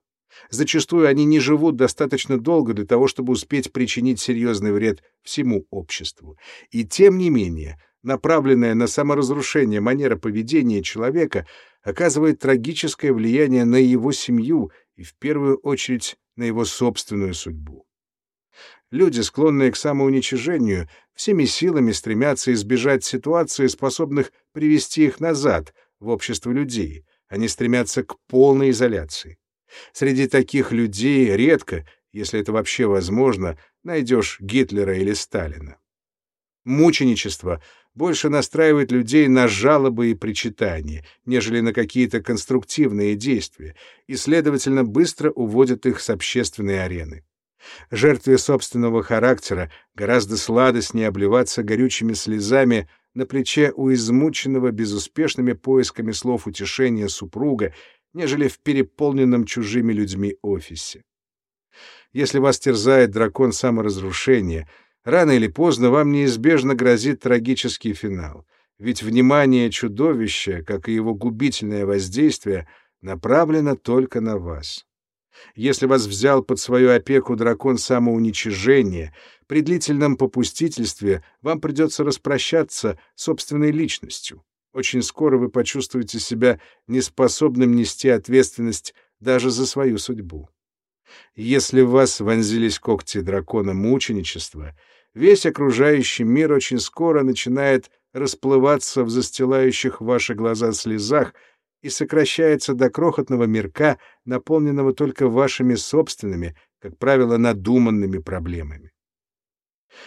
Зачастую они не живут достаточно долго для того, чтобы успеть причинить серьезный вред всему обществу. И тем не менее, направленная на саморазрушение манера поведения человека оказывает трагическое влияние на его семью и, в первую очередь, на его собственную судьбу. Люди, склонные к самоуничижению, всеми силами стремятся избежать ситуаций, способных привести их назад в общество людей. Они стремятся к полной изоляции. Среди таких людей редко, если это вообще возможно, найдешь Гитлера или Сталина. Мученичество больше настраивает людей на жалобы и причитания, нежели на какие-то конструктивные действия, и, следовательно, быстро уводит их с общественной арены. Жертве собственного характера гораздо сладостнее обливаться горючими слезами на плече у измученного безуспешными поисками слов утешения супруга, нежели в переполненном чужими людьми офисе. Если вас терзает дракон саморазрушения — Рано или поздно вам неизбежно грозит трагический финал, ведь внимание чудовища, как и его губительное воздействие, направлено только на вас. Если вас взял под свою опеку дракон самоуничижения, при длительном попустительстве вам придется распрощаться собственной личностью. Очень скоро вы почувствуете себя неспособным нести ответственность даже за свою судьбу. Если в вас вонзились когти дракона мученичества, весь окружающий мир очень скоро начинает расплываться в застилающих ваши глаза слезах и сокращается до крохотного мирка, наполненного только вашими собственными, как правило, надуманными проблемами.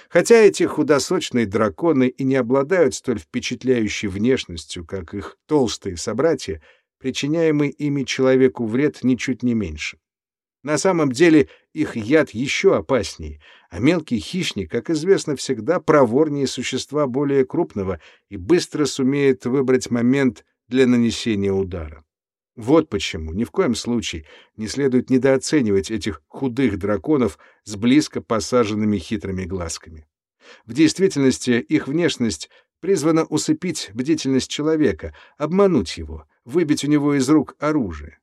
Хотя эти худосочные драконы и не обладают столь впечатляющей внешностью, как их толстые собратья, причиняемый ими человеку вред ничуть не меньше. На самом деле их яд еще опаснее, а мелкий хищник, как известно, всегда проворнее существа более крупного и быстро сумеет выбрать момент для нанесения удара. Вот почему ни в коем случае не следует недооценивать этих худых драконов с близко посаженными хитрыми глазками. В действительности их внешность призвана усыпить бдительность человека, обмануть его, выбить у него из рук оружие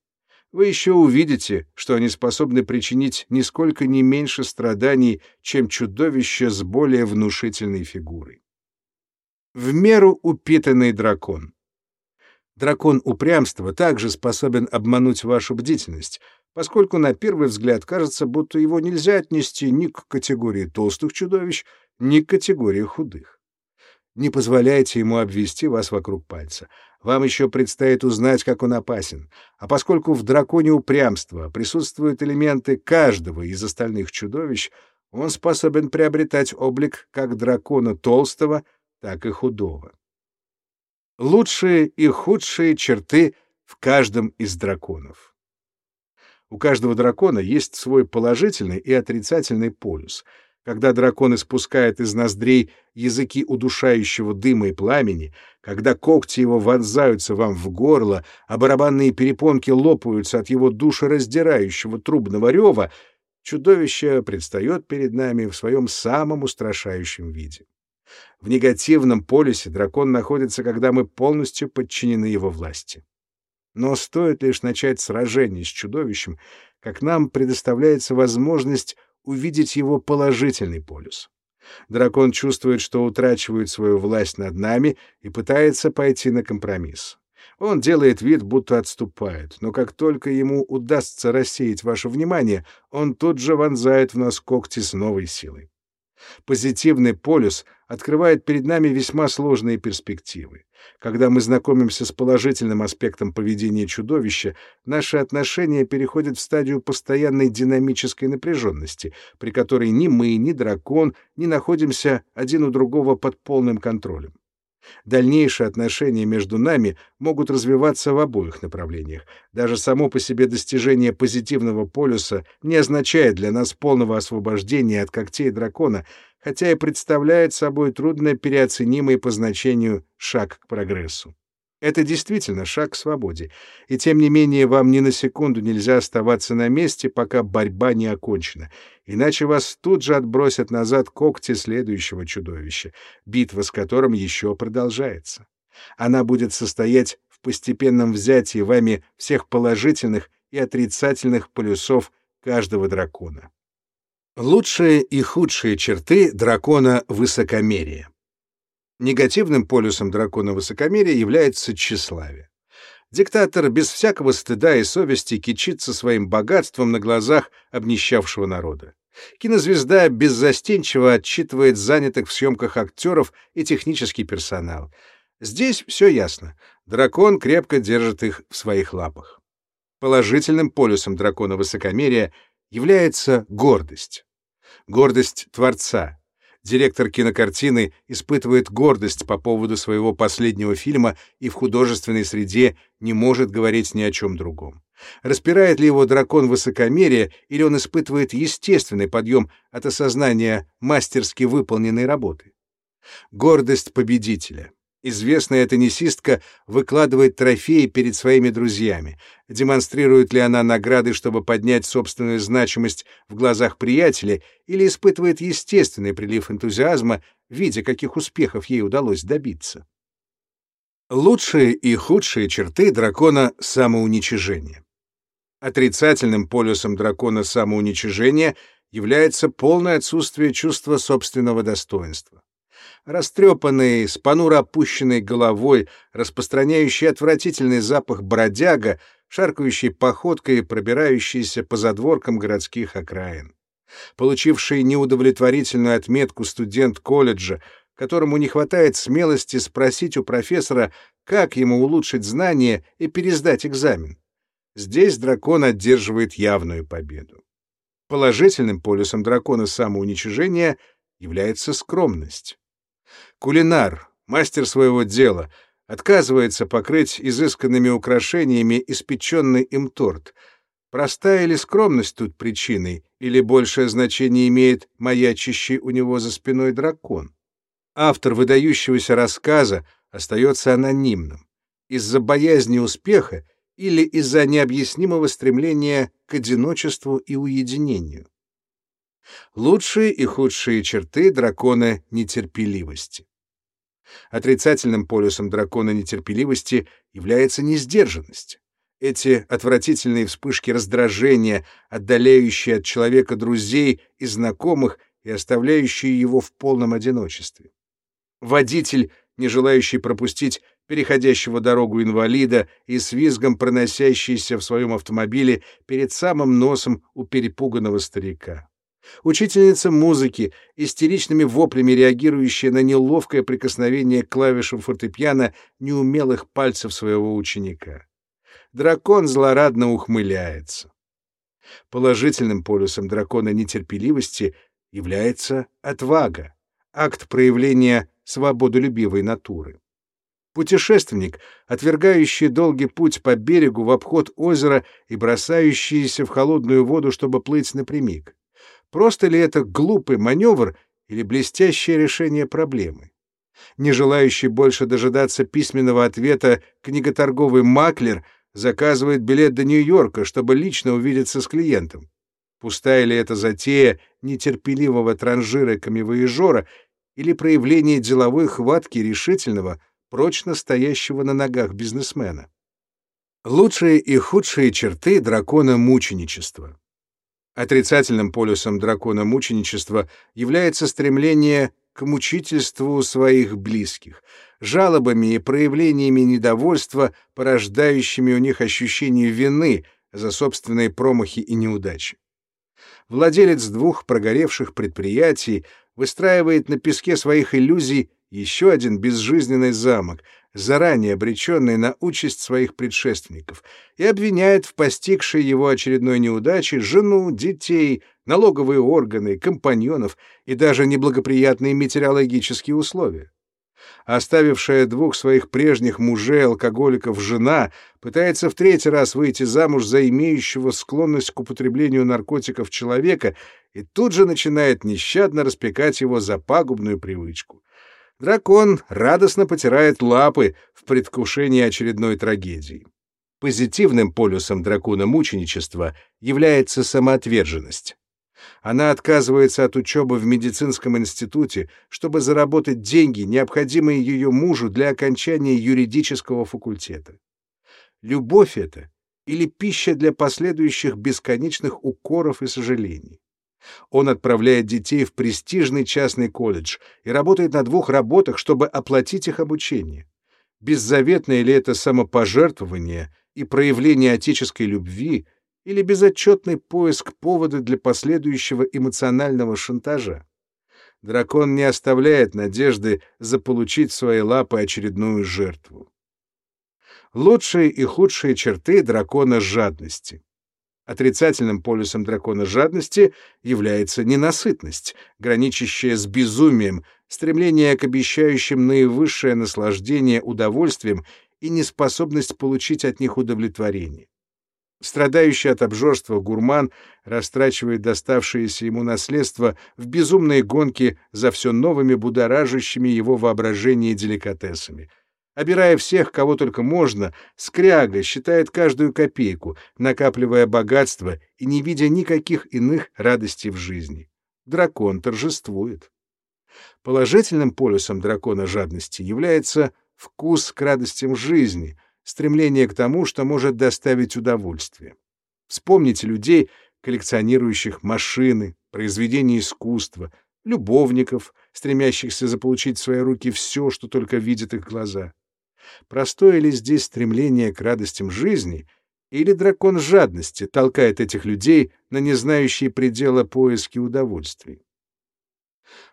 вы еще увидите, что они способны причинить нисколько не меньше страданий, чем чудовище с более внушительной фигурой. В меру упитанный дракон. Дракон упрямства также способен обмануть вашу бдительность, поскольку на первый взгляд кажется, будто его нельзя отнести ни к категории толстых чудовищ, ни к категории худых. Не позволяйте ему обвести вас вокруг пальца. Вам еще предстоит узнать, как он опасен. А поскольку в драконе упрямства присутствуют элементы каждого из остальных чудовищ, Он способен приобретать облик как дракона толстого, так и худого. Лучшие и худшие черты в каждом из драконов. У каждого дракона есть свой положительный и отрицательный полюс. Когда дракон испускает из ноздрей языки удушающего дыма и пламени, когда когти его вонзаются вам в горло, а барабанные перепонки лопаются от его душераздирающего трубного рева, чудовище предстает перед нами в своем самом устрашающем виде. В негативном полюсе дракон находится, когда мы полностью подчинены его власти. Но стоит лишь начать сражение с чудовищем, как нам предоставляется возможность увидеть его положительный полюс. Дракон чувствует, что утрачивает свою власть над нами и пытается пойти на компромисс. Он делает вид, будто отступает, но как только ему удастся рассеять ваше внимание, он тут же вонзает в нас когти с новой силой. Позитивный полюс открывает перед нами весьма сложные перспективы. Когда мы знакомимся с положительным аспектом поведения чудовища, наши отношения переходят в стадию постоянной динамической напряженности, при которой ни мы, ни дракон не находимся один у другого под полным контролем. Дальнейшие отношения между нами могут развиваться в обоих направлениях. Даже само по себе достижение позитивного полюса не означает для нас полного освобождения от когтей дракона, хотя и представляет собой трудно переоценимый по значению шаг к прогрессу. Это действительно шаг к свободе, и тем не менее вам ни на секунду нельзя оставаться на месте, пока борьба не окончена, иначе вас тут же отбросят назад когти следующего чудовища, битва с которым еще продолжается. Она будет состоять в постепенном взятии вами всех положительных и отрицательных полюсов каждого дракона. Лучшие и худшие черты дракона высокомерия. Негативным полюсом дракона высокомерия является тщеславие. Диктатор без всякого стыда и совести кичится своим богатством на глазах обнищавшего народа. Кинозвезда беззастенчиво отчитывает занятых в съемках актеров и технический персонал. Здесь все ясно. Дракон крепко держит их в своих лапах. Положительным полюсом дракона высокомерия является гордость. Гордость Творца, директор кинокартины испытывает гордость по поводу своего последнего фильма и в художественной среде не может говорить ни о чем другом. Распирает ли его дракон высокомерия, или он испытывает естественный подъем от осознания мастерски выполненной работы? Гордость победителя. Известная теннисистка выкладывает трофеи перед своими друзьями. Демонстрирует ли она награды, чтобы поднять собственную значимость в глазах приятеля, или испытывает естественный прилив энтузиазма, видя, каких успехов ей удалось добиться? Лучшие и худшие черты дракона самоуничижения. Отрицательным полюсом дракона самоуничижения является полное отсутствие чувства собственного достоинства растрепанный, с понуро опущенной головой, распространяющий отвратительный запах бродяга, шаркающий походкой и пробирающийся по задворкам городских окраин. Получивший неудовлетворительную отметку студент колледжа, которому не хватает смелости спросить у профессора, как ему улучшить знания и пересдать экзамен. Здесь дракон одерживает явную победу. Положительным полюсом дракона самоуничижения является скромность. Кулинар, мастер своего дела, отказывается покрыть изысканными украшениями испеченный им торт. Простая ли скромность тут причиной, или большее значение имеет маячащий у него за спиной дракон? Автор выдающегося рассказа остается анонимным. Из-за боязни успеха или из-за необъяснимого стремления к одиночеству и уединению. Лучшие и худшие черты дракона нетерпеливости. Отрицательным полюсом дракона нетерпеливости является несдержанность. Эти отвратительные вспышки раздражения, отдаляющие от человека друзей и знакомых и оставляющие его в полном одиночестве. Водитель, не желающий пропустить переходящего дорогу инвалида и с визгом проносящийся в своем автомобиле перед самым носом у перепуганного старика. Учительница музыки, истеричными воплями реагирующая на неловкое прикосновение к клавишам фортепиано неумелых пальцев своего ученика. Дракон злорадно ухмыляется. Положительным полюсом дракона нетерпеливости является отвага, акт проявления свободолюбивой натуры. Путешественник, отвергающий долгий путь по берегу в обход озера и бросающийся в холодную воду, чтобы плыть напрямик. Просто ли это глупый маневр или блестящее решение проблемы? Не желающий больше дожидаться письменного ответа книготорговый маклер заказывает билет до Нью-Йорка, чтобы лично увидеться с клиентом. Пустая ли это затея нетерпеливого транжира-камевоежора или проявление деловой хватки решительного, прочно стоящего на ногах бизнесмена? Лучшие и худшие черты дракона мученичества. Отрицательным полюсом дракона мученичества является стремление к мучительству своих близких, жалобами и проявлениями недовольства, порождающими у них ощущение вины за собственные промахи и неудачи. Владелец двух прогоревших предприятий выстраивает на песке своих иллюзий еще один безжизненный замок, заранее обреченный на участь своих предшественников, и обвиняет в постигшей его очередной неудаче жену, детей, налоговые органы, компаньонов и даже неблагоприятные метеорологические условия. Оставившая двух своих прежних мужей-алкоголиков жена пытается в третий раз выйти замуж за имеющего склонность к употреблению наркотиков человека и тут же начинает нещадно распекать его за пагубную привычку. Дракон радостно потирает лапы в предвкушении очередной трагедии. Позитивным полюсом дракона мученичества является самоотверженность. Она отказывается от учебы в медицинском институте, чтобы заработать деньги, необходимые ее мужу для окончания юридического факультета. Любовь это или пища для последующих бесконечных укоров и сожалений. Он отправляет детей в престижный частный колледж и работает на двух работах, чтобы оплатить их обучение. Беззаветное ли это самопожертвование и проявление отеческой любви, или безотчетный поиск повода для последующего эмоционального шантажа? Дракон не оставляет надежды заполучить свои лапы очередную жертву. Лучшие и худшие черты дракона жадности. Отрицательным полюсом дракона жадности является ненасытность, граничащая с безумием, стремление к обещающим наивысшее наслаждение удовольствием и неспособность получить от них удовлетворение. Страдающий от обжорства гурман растрачивает доставшееся ему наследство в безумные гонки за все новыми будоражащими его воображение деликатесами — Обирая всех, кого только можно, скряга считает каждую копейку, накапливая богатство и не видя никаких иных радостей в жизни. Дракон торжествует. Положительным полюсом дракона жадности является вкус к радостям жизни, стремление к тому, что может доставить удовольствие. Вспомните людей, коллекционирующих машины, произведения искусства, любовников, стремящихся заполучить в свои руки все, что только видят их глаза. Простое ли здесь стремление к радостям жизни, или дракон жадности толкает этих людей на незнающие предела поиски удовольствий?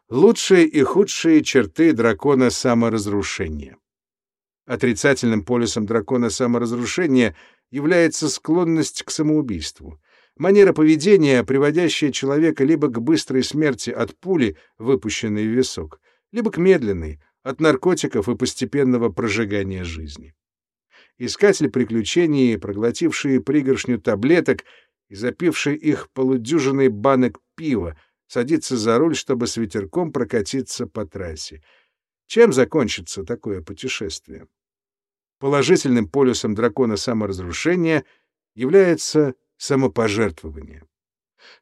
Лучшие и худшие черты дракона саморазрушения. Отрицательным полюсом дракона саморазрушения является склонность к самоубийству, манера поведения, приводящая человека либо к быстрой смерти от пули, выпущенной в висок, либо к медленной, от наркотиков и постепенного прожигания жизни. Искатель приключений, проглотивший пригоршню таблеток и запивший их полудюжиной банок пива, садится за руль, чтобы с ветерком прокатиться по трассе. Чем закончится такое путешествие? Положительным полюсом дракона саморазрушения является самопожертвование.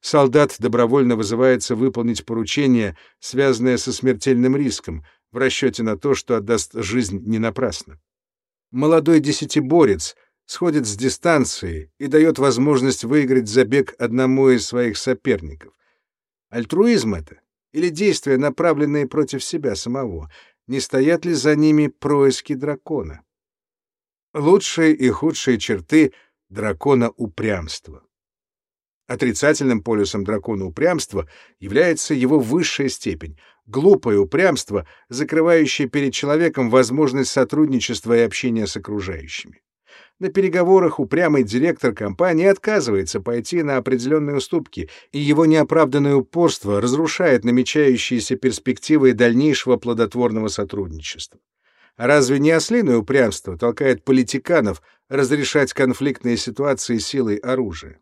Солдат добровольно вызывается выполнить поручение, связанное со смертельным риском — в расчете на то, что отдаст жизнь не напрасно. Молодой десятиборец сходит с дистанции и дает возможность выиграть забег одному из своих соперников. Альтруизм это или действия, направленные против себя самого? Не стоят ли за ними происки дракона? Лучшие и худшие черты дракона упрямства. Отрицательным полюсом дракона упрямства является его высшая степень глупое упрямство, закрывающее перед человеком возможность сотрудничества и общения с окружающими. На переговорах упрямый директор компании отказывается пойти на определенные уступки, и его неоправданное упорство разрушает намечающиеся перспективы дальнейшего плодотворного сотрудничества. Разве не ослиное упрямство толкает политиканов разрешать конфликтные ситуации силой оружия?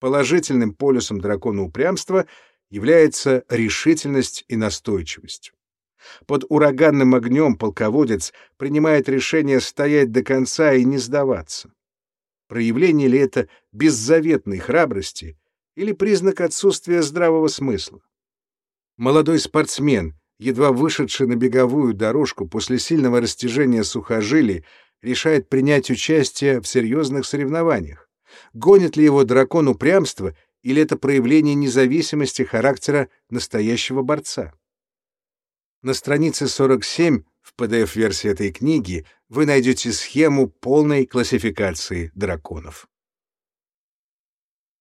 Положительным полюсом дракона упрямства является решительность и настойчивость. Под ураганным огнем полководец принимает решение стоять до конца и не сдаваться. Проявление ли это беззаветной храбрости или признак отсутствия здравого смысла? Молодой спортсмен, едва вышедший на беговую дорожку после сильного растяжения сухожилий, решает принять участие в серьезных соревнованиях. Гонит ли его дракон упрямства или это проявление независимости характера настоящего борца? На странице 47 в PDF-версии этой книги вы найдете схему полной классификации драконов.